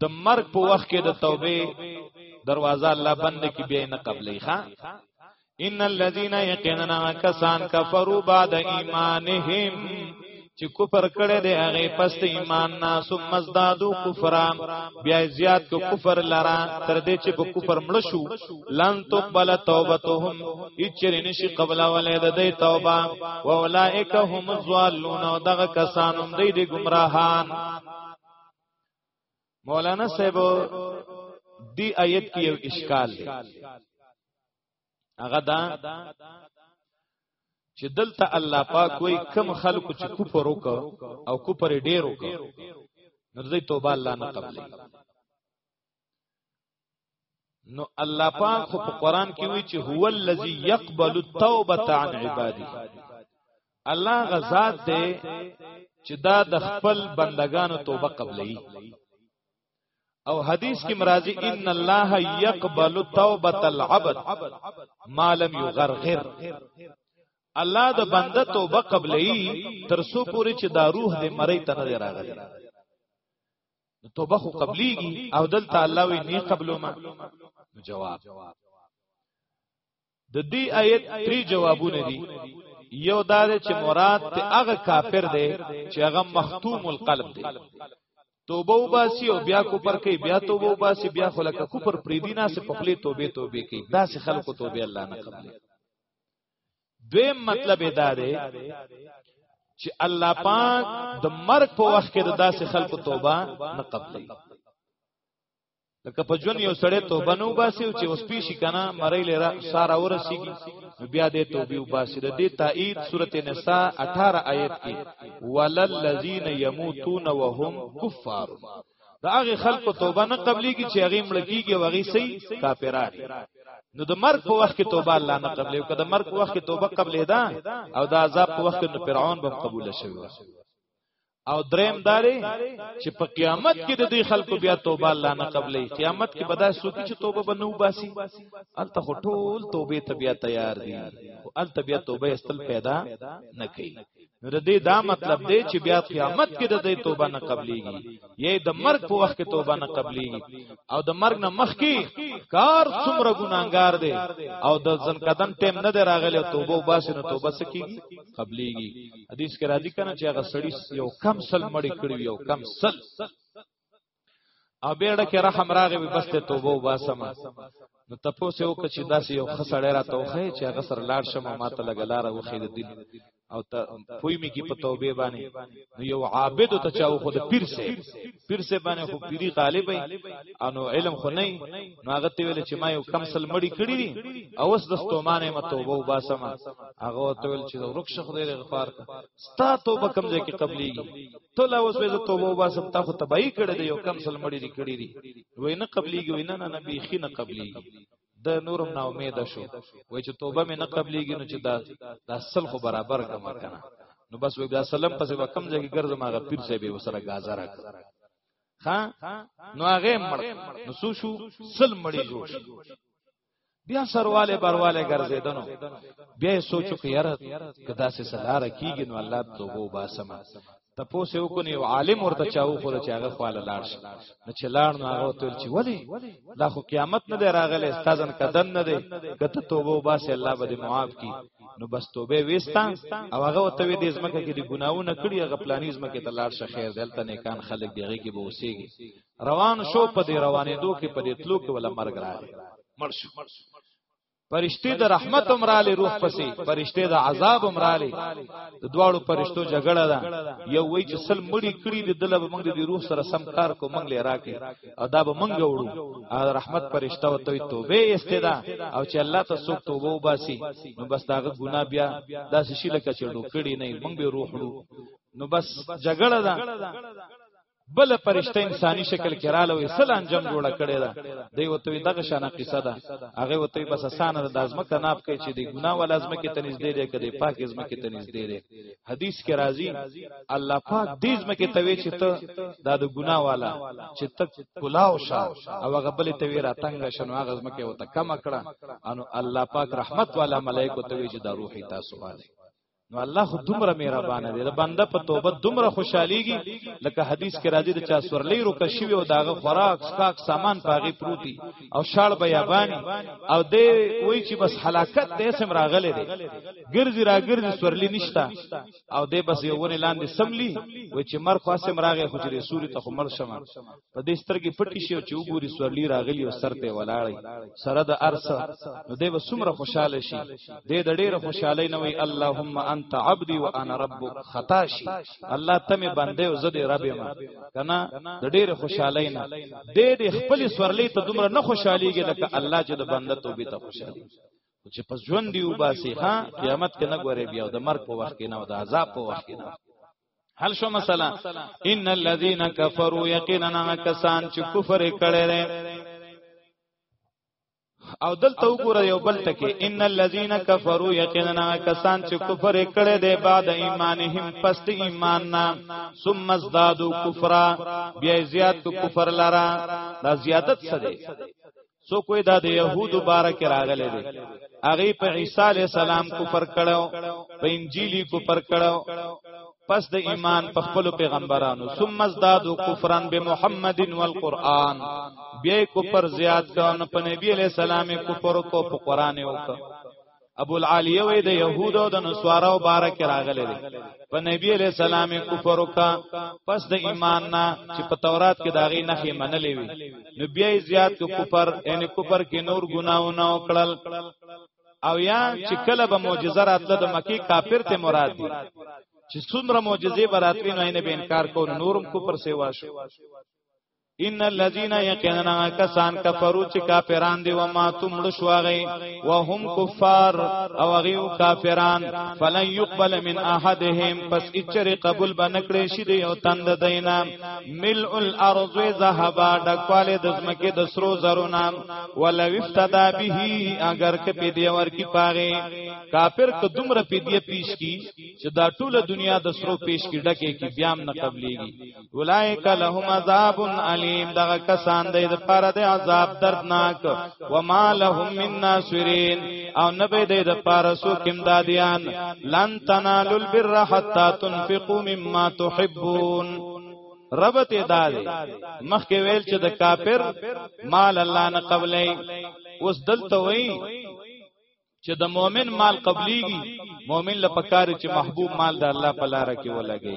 د مرګ په وخت کې د توبه دروازه الله بند کې بیا نه قبلې ښا ان الذين يقيننا کسان کفروا بعد ایمانهم چې کفر کړي دی هغه پس ایمان نه ثم ازدادو کفرا بیا زیات کو کفر لرا تر دې چې په کفر مړ شو لن تقبل توبتهم اچر نشي قبل ولې د دې توبه و اولائک هم الظالمون دغه کسان هم دې ګمراهان مولانا صاحب دی آیت کې یو اشکال دی هغه دا چې دلته الله پاک وای کم خلکو چې کوپر وک او کوپر ډیر وک نو دوی توبه الله نه قبلې نو الله پاک خو په قران کې وی چې هو الذی یقبل التوبه عن عباده الله غزاد دی چې دا د خپل بندگانو توبه قبلې او حدیث کې مرাজি ان الله یقبل توبه العبد ما لم یغرغر الله د بنده توبه قبلې تر سو پوری چې دا روح دې مړی ته نه راغلی نو توبه خو قبليږي او دلته الله وی نه قبلو ما جواب د دې آیت درې جوابونه دي یو دا چې مراد ته هغه کافر دی چې هغه مختوم القلب دی توبه وباسي او بیا کو پر کوي بیا توبه وباسي بیا خلک کو پر پریدینا سه پخلی توبه توبه کوي دا سه خلکو توبه الله نه قبلې دوی مطلب دا دی چې الله پاک د مرګ په وخت کې د داسې خلکو توبه نه قبلي لکه په جون یو سړی توبه نو باسي او چې اوس پیشي کنه مړی لرا سارا ورسیږي بیا دې توبه وباسي د دې تایید سورته نساء 18 آیت کې وللذین یموتون وهم کفار دا هغه خلکو توبه نه قبليږي چې هغه ملکیږي او هغه سي کافران نو د مرګ په وخت کې توبه الله نه قبلې او که د مرګ په وخت کې توبه قبلې ده او د عذاب په وخت کې نو فرعون به قبول شي او دریم داري چې په قیامت کې د دې خلکو بیا توبه الله نه قبلې قیامت کې بدا سوکي چې توبه بنو باسي الته ټول توبه ته بیا تیار دي او الته بیا توبه استل پیدا نه کوي نو د دې دا مطلب دی چې بیا قیامت کې د دې توبه نه قبليږي یې د مرګ په وخت کې توبه نه قبليږي او د مرګ نه مخکې کار څومره ګناګار دی او د ځن قدم ټیم نه دی راغلی توبه وباسي نو توبه سکیږي قبليږي حدیث کې راځي کنه چې هغه سړی یو کم سل مړی کړی یو کم سل او بیړه کې رحم راغی به بس ته توبه وباسم نو تپو سه وک چې داسې یو خسړې را توخه چې هغه سر لاړ شمه ماته لګلاره وخې د دین او ته پوی می کی په توبه باندې نو یو عابد ته چاو خود پیر سه پیر سه باندې خو پیری غالب انو علم خو نه نو هغه ته ویل چې ما یو کم سل مړی کړی دي او اوس د ستومانه ما توبه وباسم هغه ته ویل چې رخصه خدای غفار ستا توبه کم ځای کې قبليږي ته لا اوس به توبه وباسم تا خو تبعی کړی دی یو کم سل مړی دی کړی دی وای نه قبليږي وای نه نه نبی خي نه قبليږي د نورم نا امید شو وای چې توبه مې نه قبليږي نو چې دا د اصل خو برابر کم کنه نو بس وای بیا سلام پسې وکم ځای کې ګرځم هغه پیر صاحب یې وسره گازره کړ ها نو هغه مړ نو سو شو سل مړی جوړ بیا سرواله برواله ګرځیدنو بیا سوچو کې یاره کدا سه سلار کیږي نو الله توبه وباسما تپوسه وکړي او عالم ورته چاو خو چې هغه خواله لاړ شي نو چې لاړ نو هغه تل چې ولی لا خو قیامت نه دی راغلی استادن کدن نه دی کته توبه وباسه الله به دې معاف کړي نو بس توبه وستا او هغه ته وی دې زمکه کې دې ګناونه کړی هغه پلانیزمکه ته لاړ شي خیر دلته نه کان خلک دیږي کې به اوسېږي روان شو په دې روانې دوه کې په دې تلو کې ولا مرګ راغی مړ شو پرشته د رحمت امراله روح پسې پرشته د عذاب امراله د دواړو پرشتو جګړه ده یو وای چې سل مړی کړی د دله موږ د روح سره سم کار کو موږ لې راکې او دا به موږ وړو او رحمت پرشته او توي توبه استدا او چې الله ته څوک توبه وباسي نو بس داغه ګناه بیا داس شي لکه چې ډو کړی نه موږ به روح وړو نو بس جګړه ده بل پرشته انساني شکل کې رااله وي سل انجام جوړ کړي دا دی وته دغه شانه قصه ده هغه وته بس اسانه د ازمه کناب کوي چې دی ګناه ول ازمه کې تنز دی دی کده پاک ازمه کې تنز دی دی حدیث کې راځي الله پاک دې ازمه کې توي چې ته دا د ګناه والا چې ته کلاو شه او هغه بل ته ویرا تنگ شنو هغه ازمه کې وته کم کړه انو الله پاک رحمت والا ملائکه توي چې دا روحي تاسو باندې نو الله خو دومره مهربان دی د بنده په توبه دومره خوشحاليږي لکه حدیث کې راځي د چا سورلې رو کشوي او داغه خوراک سکاک سامان پاغي پروتي او شاړ بیابانی او دې وای چې بس حلاکت دې سم راغله دي ګرځي را ګرځي سورلې نشتا او دې بس یو ونه لاندې سملی و چې مر خاصم راغې حجرې سوري ته خمر شمه په دې سترګې پټې شي او چې وګوري سورلی راغلی او سر ته ولاړی سره د ارسه نو دی به څومره خوشاله شي دی د ډېره خوشحالۍ نه وي اللهم انت عبدي وانا ربک خطا شي الله ته مې باندې او زه دې رب ما کنه د ډېره خوشحالۍ نه دې دې خپل سورلی ته دومره نه خوشحاليږي لکه الله چې د بنده توبې ته خوشحالي چې پس ژوند دی وباسي ها قیامت کې نه ګوري بیا د مرګ په وخت کې نه او د عذاب په وخت کې نه حل شو مثلا ان الذين كفروا يقينا کسان چې کفر کړي دي او دلته وګوره یو بل ټکی ان الذين كفروا يقينا کسان چې کفر کړي دي بعد ایمانهم پس ایمان نا ثم ازدادوا كفرا بیا زیات کفر لرا دا زیادت څه دی سو کوئی دا د يهودو باره کې راغلي دي هغه په عيسى عليه السلام کفر کړو په انجيلي کفر کړو پس د ایمان په خپل پیغمبرانو ثم ازدادو کفرن بمحمد والقران بیا کفر زیات کړه په نبی علیہ السلام کفر کو په قران وکړه ابو العالیه وی د يهودو د نسوارو بارک راغلی دی په نبی علیہ السلام کفر وکا پس د ایمان نه چې په تورات کې داغي نخې منلې وی نو بیا زیات کو کفر ان کفر کې نور ګناونه وکړل او یا چې کله به معجزه راتله د مکی کافر ته مراد دی چې څومره معجزې براتلی نو نه به انکار کو نورم کفر سیوا شو ان الذين يقيننا کسان کفرو چې کافران دي و ما تمړ شوغي وهم کفار او غيو کافران فلن يقبل من احدهم پس اچره قبول بنکړي شي دی او تند دینا ملء الارض ذهبا ډکواله د زمکه د سرو زرونه ولو افتدا به اگر ک پی دی ور کی پاغه کافر ک دومره پی دی پیش کی چې دا ټوله دنیا د سرو پیش کی ډکه کی بیام نه قبليږي اولائک لهم عذاب علیم دغه کسان د لپاره د عذاب دردناک و ما لهم من ناصرین او نبی د لپاره سو کیم دادیان لن تنالوا البر حتا تنفقوا مما تحبون ربط ادا دی مخکې ویل چې د کافر مال الله نه قبلې اوس دلته وایي چې د مؤمن مال قبليږي مؤمن لپاره چې محبوب مال د الله په لار کې ولګي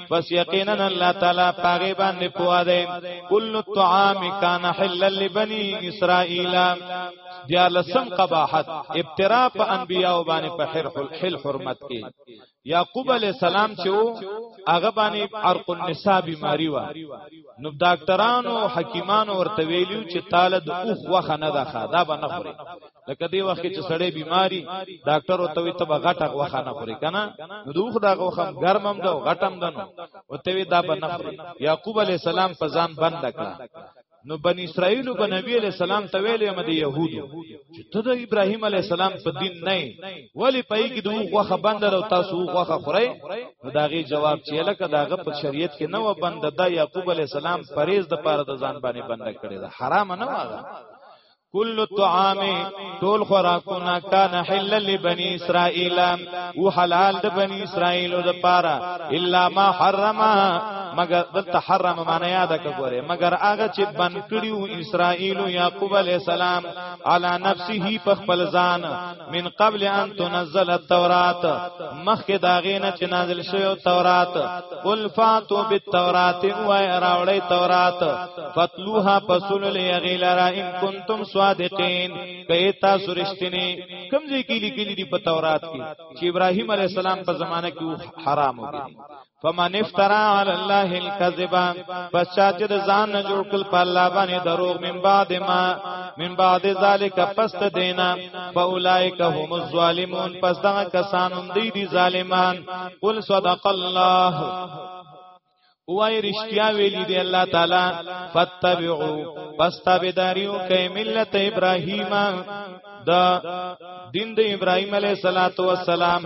پس یقینا الله تعالی پاغه باندې پوا دی کل الطعام کان حلل لبنی اسرائیل بیا لسم قباحت ابتراء په انبیاء باندې په حل حرمت کې یعقوب علی السلام چې وو هغه باندې عرق النساء بیماری و نو ډاکټرانو حکیمانو ورته ویلو چې تعالی د اوخ وخه نه ده دا به نه خوري لکه دی وخت چې سړی بیماری ډاکټر او توی ته غټه غوخه نه خوري کنه نو دوخ دا غوخه ګرمم ده غټم ده نو او توی دا به نه خوري یعقوب علی السلام په ځان بند کړه نو بن اسرائیل او بن نبی علیہ السلام ته ویلې مده يهودو چې ته د ابراهیم علیہ السلام په دین نه ولی پای کې دوه غوخه بندر او تاسو غوخه خورئ نو داغي جواب چې لکه داغه په شریعت کې نه و بند د یعقوب علیہ السلام پریز د پاره د ځان باندې بند کړی دا حرام نه واغه کل الطعام ټول خوراکونه کان حل لبنی اسرائیل او حلال د بنی اسرائیل د پاره الا ما حرم مگر د تحرم معنی یاد کړه مگر هغه چې بن کړیو اسرائیل یعقوب علی السلام علی نفسه په خپل ځان من قبل ان تنزل التوراۃ مخکې دا غینه چې نازل شوی او تورات قل فاتو بالتوراۃ وای راوړی تورات فتلوها پسول لیغیلرا ان کنتم صادقین کئ تاسو رښتینی کوم ځای کې لیکلي دي په تورات کې چې ابراهیم علی السلام په زمانه کې حرام وګړي فمن افترا علی الله الكذب پس چا چې ځان نه جوړ کړ په الله باندې دروغ من بعد ما من بعد ذالک پس دینا فاولائک هم الظالمون پس دا کسان دی دي ظالمان قل صدق الله وای رشتیا ویلی دی الله تعالی فتبعو پس تابعداریو کای ملت ابراهیم دا دین د ابراهیم علیه السلام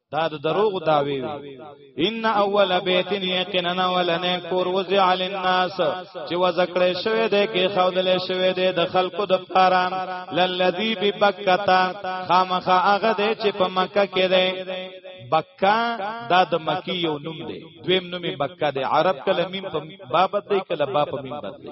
دا د دروغ داوی وی ان اول بیت یقینا ولنه کور وزع للناس چې وزکړې شوی دی کې خودل شوی دی د خلکو د پاره للذی ببکتا خامخا هغه دی چې په مکه کې دی بکا دا د مکی یو نوم دی دویم نوم بکا دی عرب کلمیم په بابت دی کله با په میم بدلی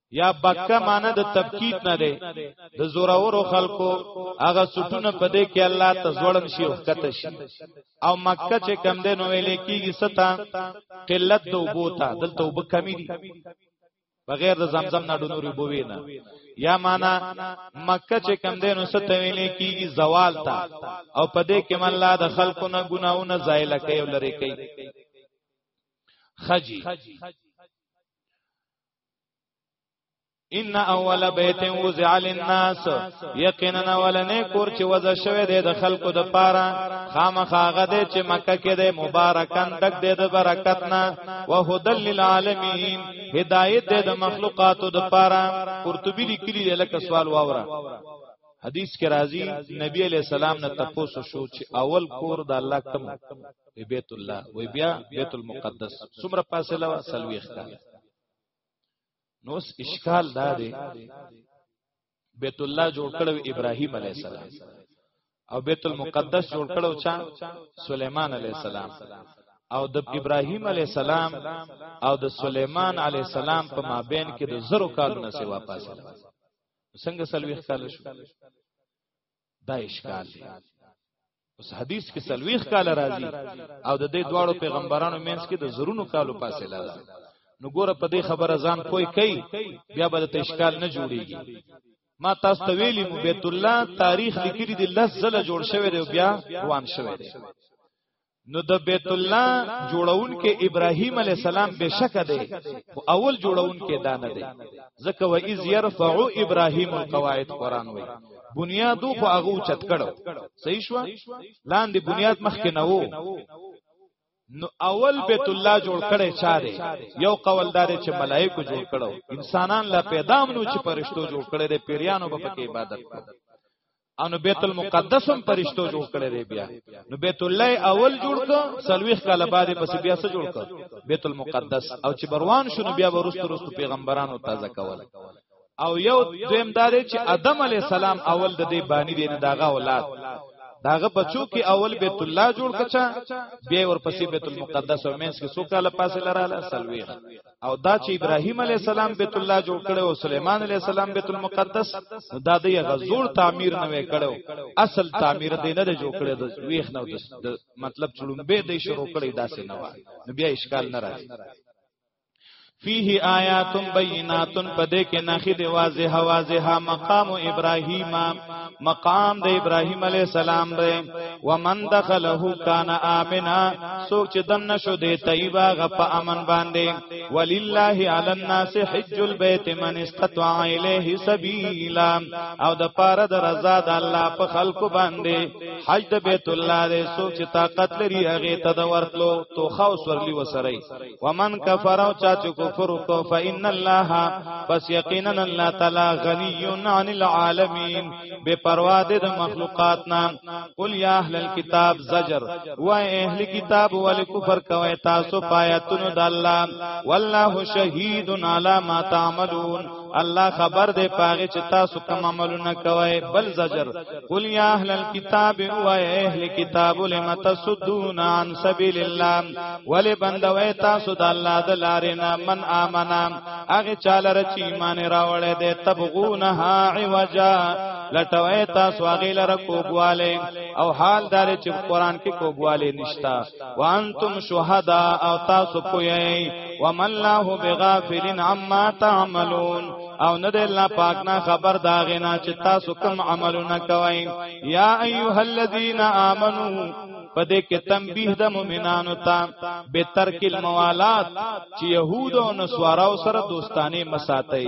یا بکه معنی د تبکیت نه دی د زورورو خلکو هغه سټونه په دې کې الله ته ځوړن شي او کته شي او مکه چې کم دی نو ویلې کیږي ستا قلت د وبوتا دلته وب کمی دي بغیر د زمزم نه ډونوري بووي نه یا معنا مکه چې کم دی نو ست ویلې کیږي زوال تا او په دې کې الله د خلکو نه ګناونه زایل کوي او لری کوي خجی ان اول بیت وزع للناس یقینا ولنه کور چې وزع شوه د خلکو د پاره خامخاغه د چې مکه کې د مبارکان دک د برکت نه وهدل للعالمین هدایت د مخلوقاتو د پاره قرطبی لیکلی لکه سوال واوره حدیث کې راځي نبی علی السلام نه تپوس شو چې اول کور د الله کوم وی بیت الله وی بیا بیت المقدس څومره فاصله وا سلويخ کا نو اشکال دا دی بیت الله جوړ کړو ابراهیم علی السلام او بیت المقدس جوړ کړو چا سليمان علی السلام او د ابراهیم علی السلام او د سليمان علی السلام په مابین کې د زرو کالو نه سیوا پاسه څنګه سلويخ کال شو دا اشکال دی اوس حدیث کې سلويخ کال راځي او د دې دواړو پیغمبرانو مینس کې د زرونو کالو فاصله ده نو ګوره په دې خبره ځان پوي کوي بیا به د اشکال نه جوړيږي ما تاسو ته ویلی مو بیت الله تاریخ لیکلی دی لس زله جوړ شوی دی بیا روان شوی دی نو د بیت الله جوړون کې ابراهیم علی السلام بشک دی او اول جوړون کې دانه دی ځکه و اذ يرفع ابراهیم القواعد قران وای بنیاد خو هغه چت کړو صحیح شو لاندې بنیاد مخ کې نه وو نو اول بیت الله جوړ کړي چا دی یو قوالدار چې ملائکه جوړ کړو انسانان لا پیدا منو چې پرشتو جوړ کړي د پیریانو په عبادت کړو او نو بیت المقدس هم پرشتو جوړ کړی دی بیا نو بیت الله اول جوړ ک سلويخ کاله بعد پس بیا سره جوړ ک بیت المقدس او چې بروان شونه بیا ورستو ورستو پیغمبرانو تازه کول او یو دویم دار چې ادم علی السلام اول د دې بانی دی نه داغه اولاد داغه بچو کې اول بیت الله جوړ کچا بیا ورپسې بیت المقدس او مینس کې سو کاله پاسه لراله سلويخ او دا چې ابراهیم علی السلام بیت الله جوړ کړو او سليمان علی السلام بیت المقدس دا د غزور تعمیر نه وکړو اصل تعمیر دې نه جوړ کړو د ویخ نه د مطلب چړمبه دې شروع کړی داسې نه و نو بیا اشکال نه راځي فيه آیات بینات پدې کې نخې دی واضح واضح مقام ابراهیم مقام د ابراهيم عليه السلام دی ومن دخله کان امنا سوک چې دن شو دی طيبه غ په امن باندې ولله علی الناس حج البيت من استطاع الیه سبیلا او د پاره د رضا د الله په خلکو باندې حج د بیت الله دی سوک چې طاقت لري هغه ته د ورتلو توخه او سورلی وسرای ومن کفر او چا چې کفر وکړ فإن الله پس یقینا الله تعالی غنی عن العالمین بے پروا دې د مخلوقات نه قل یا اهل الكتاب زجر و اهل کتاب ول کفر کوي تاسو پایتون د الله والله شهید علی ما تعملون الله خبر دی پاغه چې تاسو کوم عملونه کوي بل زجر قل یا اهل الكتاب و اهل کتاب لم تصدون عن سبیل الله ولی بندوي تاسو د الله د لارې نه من امنا هغه چاله رچ ایمان راوړې ده تبغونها عوجا لټوي تاسو هغه لره کوګواله او حال دار چې قران کې کوګواله نشتا وانتم شهدا او تاسو پوی ومن الله بغافل عما تعملون او نه د الله پاک نه خبر دا غنا چې تاسو کوم عملونه کوئ یا ایها الذین آمنو پدې کې تنبیه د مؤمنانو ته به ترک الموالات چې يهود او نصارا سره دوستانه مساتای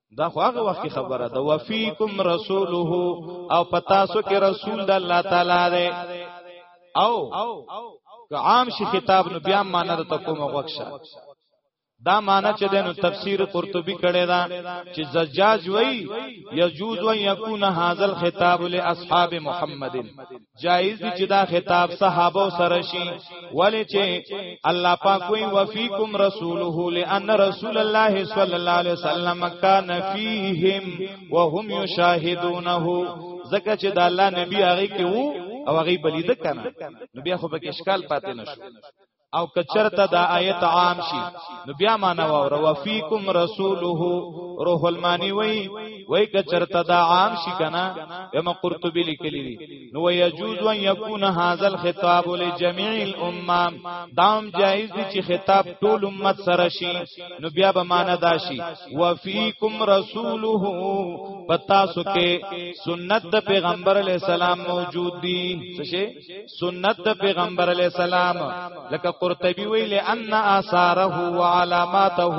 دا خو هغه وخت خبره ده وفیکم رسوله او پتا سو کې رسول د الله تعالی دی او که عام شي خطاب نو بیا معنا د تکوم غوښه دا معنا چې دنو تفسیر قرطبي کړي دا چې زجاج وای یجوز و یکون هاذا الخطاب لاصحاب محمدین جایز دي چې دا خطاب صحابه سره شي ولې چې الله پاک وی وفیکم رسوله لئن رسول الله صلی الله علیه وسلم کان فیهم وهم یشاهدونه زکه چې د الله نبی هغه کې وو او هغه بلیده کنه نو بیا خو به اشکال پاتې نشو او کچرته دا آیت عام شي نو بیا معنا وره وفیکم رسوله روح المانی وای وای کچرته دا عام شي کنه یم قرطبی لیکلی دی نو یجوز ان یکون هاذا الخطاب لجميع الامه دام جایز دي چې خطاب ټول امت سره شي نو بیا به معنا دا شي وفیکم رسوله پتا سو کې سنت پیغمبر علی السلام موجود دي څه سنت د پیغمبر علی السلام لکه قرطبی ویل ان آثاره و علاماته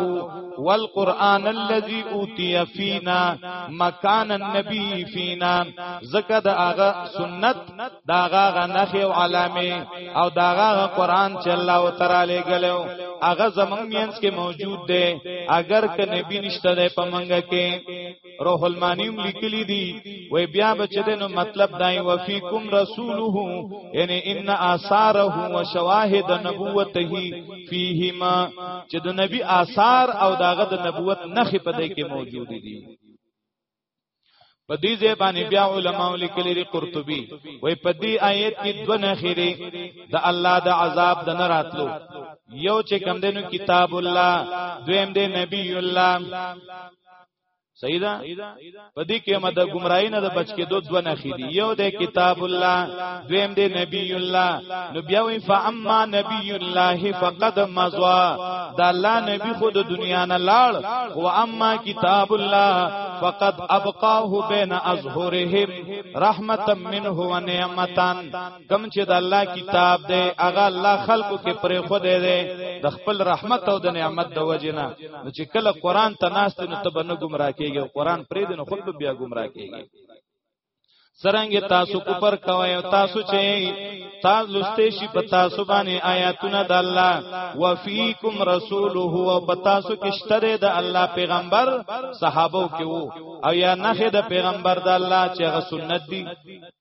والقران الذي اوتي فينا مکان النبي فينا زکه د هغه سنت دا هغه نخي او علامه او دا هغه قران چې الله تعالی ګلو هغه زمنګ مینس کې موجود دی اگر ک نبی نشته په منګه کې روح المانیم لیکلی دی وای بیا بچ دینو مطلب دای و فیکم رسوله یعنی ان آثاره و شواهد نبوته فیهما چې د نبی آثار او داغه د نبوت نخې په دې کې موجود دي په دې ځای باندې بیا علما لیکلي لري قرطبي وای په دې آیت کې دوه نخيري د الله د عذاب د نه راتلو یو چې کم دینو کتاب الله دویم دې نبی الله صحیح ده په دې کې مده گمراهی نه د بچ کې دوه دوه نخې دي یو د کتاب الله دویم د نبی الله نو بیا وی فاما نبی الله فقد مزوا دا الله نبی خود دنیا نه لاړ او اما کتاب الله فقد ابقاه بین اظهرهم رحمتا منه و نعمتا کم چې د الله کتاب دی هغه الله خلقو کې پرې خو دی دی د خپل رحمت او د نعمت د وجنه نو چې کله قران ته ناست نو ته به نه گمراه کېږي قران پرې دی نو خود بیا گمراه کېږي سرنګ تاسو کوپر کوي او تاسو چې تاسو لسته شي په تاسو باندې آیاتونه د الله وفيکم رسوله او په تاسو کې شتره د الله پیغمبر صحابه کې وو او یا نه د پیغمبر د الله چې غ سنت دي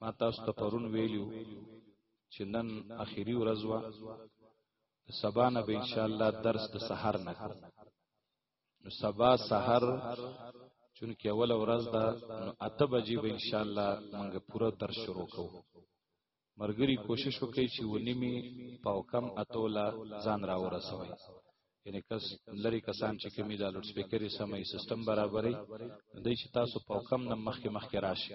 ما تاسو ته پرون ویلو چې نن اخیری ورځ وا سبا نه به ان شاء الله درس د سحر نه نو سبا سحر چونکه اول ورځ دا نو اته بجې به ان شاء الله موږ پوره درس شروع کوو مرګري کوشش وکړي چې ونیمه پاو کم اتولا ځان را ورسوي یعنی کس لری کسان چې کمی دا لوډ سپیکرې سمې سیستم برابرې د چې تاسو په کم نم مخکې مخکې راشي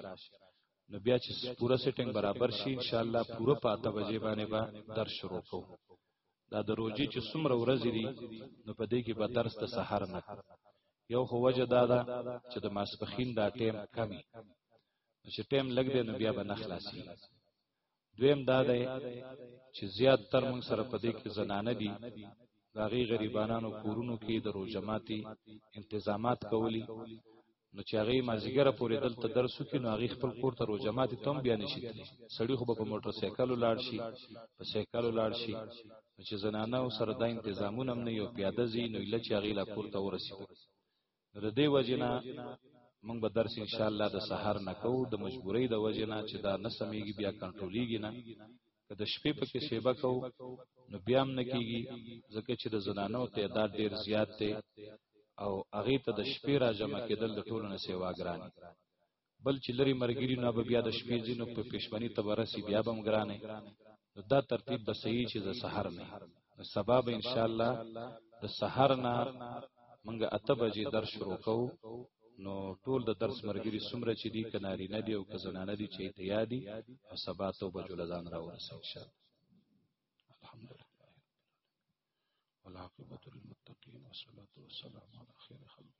نو بیا چې پوره سیټینګ برابر شي ان شاء الله پوره پاته بجې باندې به با در شروع کو دا د روزي چې څومره ورځې دي نو په دې کې به درس د سحر نه یو خو وجه دا ده چې د ماسپخین دا ټیم کمی چې ټیم لګ دی نو بیا به نه خلاصي دویم دا دی چې زیات تر موږ سره پدې کې زنانه دي دا غي غریبانو کورونو کې د روجماتي انتظامات کولی نو چې هغه مازیګر پورې دلته درس وکړي نو هغه خپل کور ته روجمات تم بیا نشي تللی سړی خو په موټر سایکل لاړ شي په سایکل لاړ شي چې زنانه او سره دا تنظیمونه هم نه یو پیاده زی نو اله چې هغه لا کور ته ورسیږي نو د دې وجنه موږ به درس ان شاء الله د سحر نه کو د مجبورۍ د وجنه چې دا نه سمېږي بیا کنټرولېږي نه که د شپې په کې سیبه کو نو بیا هم نه کیږي ځکه چې د زنانو تعداد ډیر زیات دی او هغه ته د شپې را جمع کېدل د ټولو نه سیوا ګران بل چې لري مرګري نه به بیا د شپې ځینو په پښمنی تبرسي بیا بم ګرانه دا ترتیب به صحیح چې د سحر نه سبب ان شاء الله د سحر نه منګه اته بجې در شروع کوو نو ټول د درس مرګري سمره چې دي کناري نه دي او کزنانه دي چې ته یادي او سبا ته بجو لزان را ورسې ان شاء الله الحمدلله والعاقبة للمتقين والصلاة والسلام على خير خلقه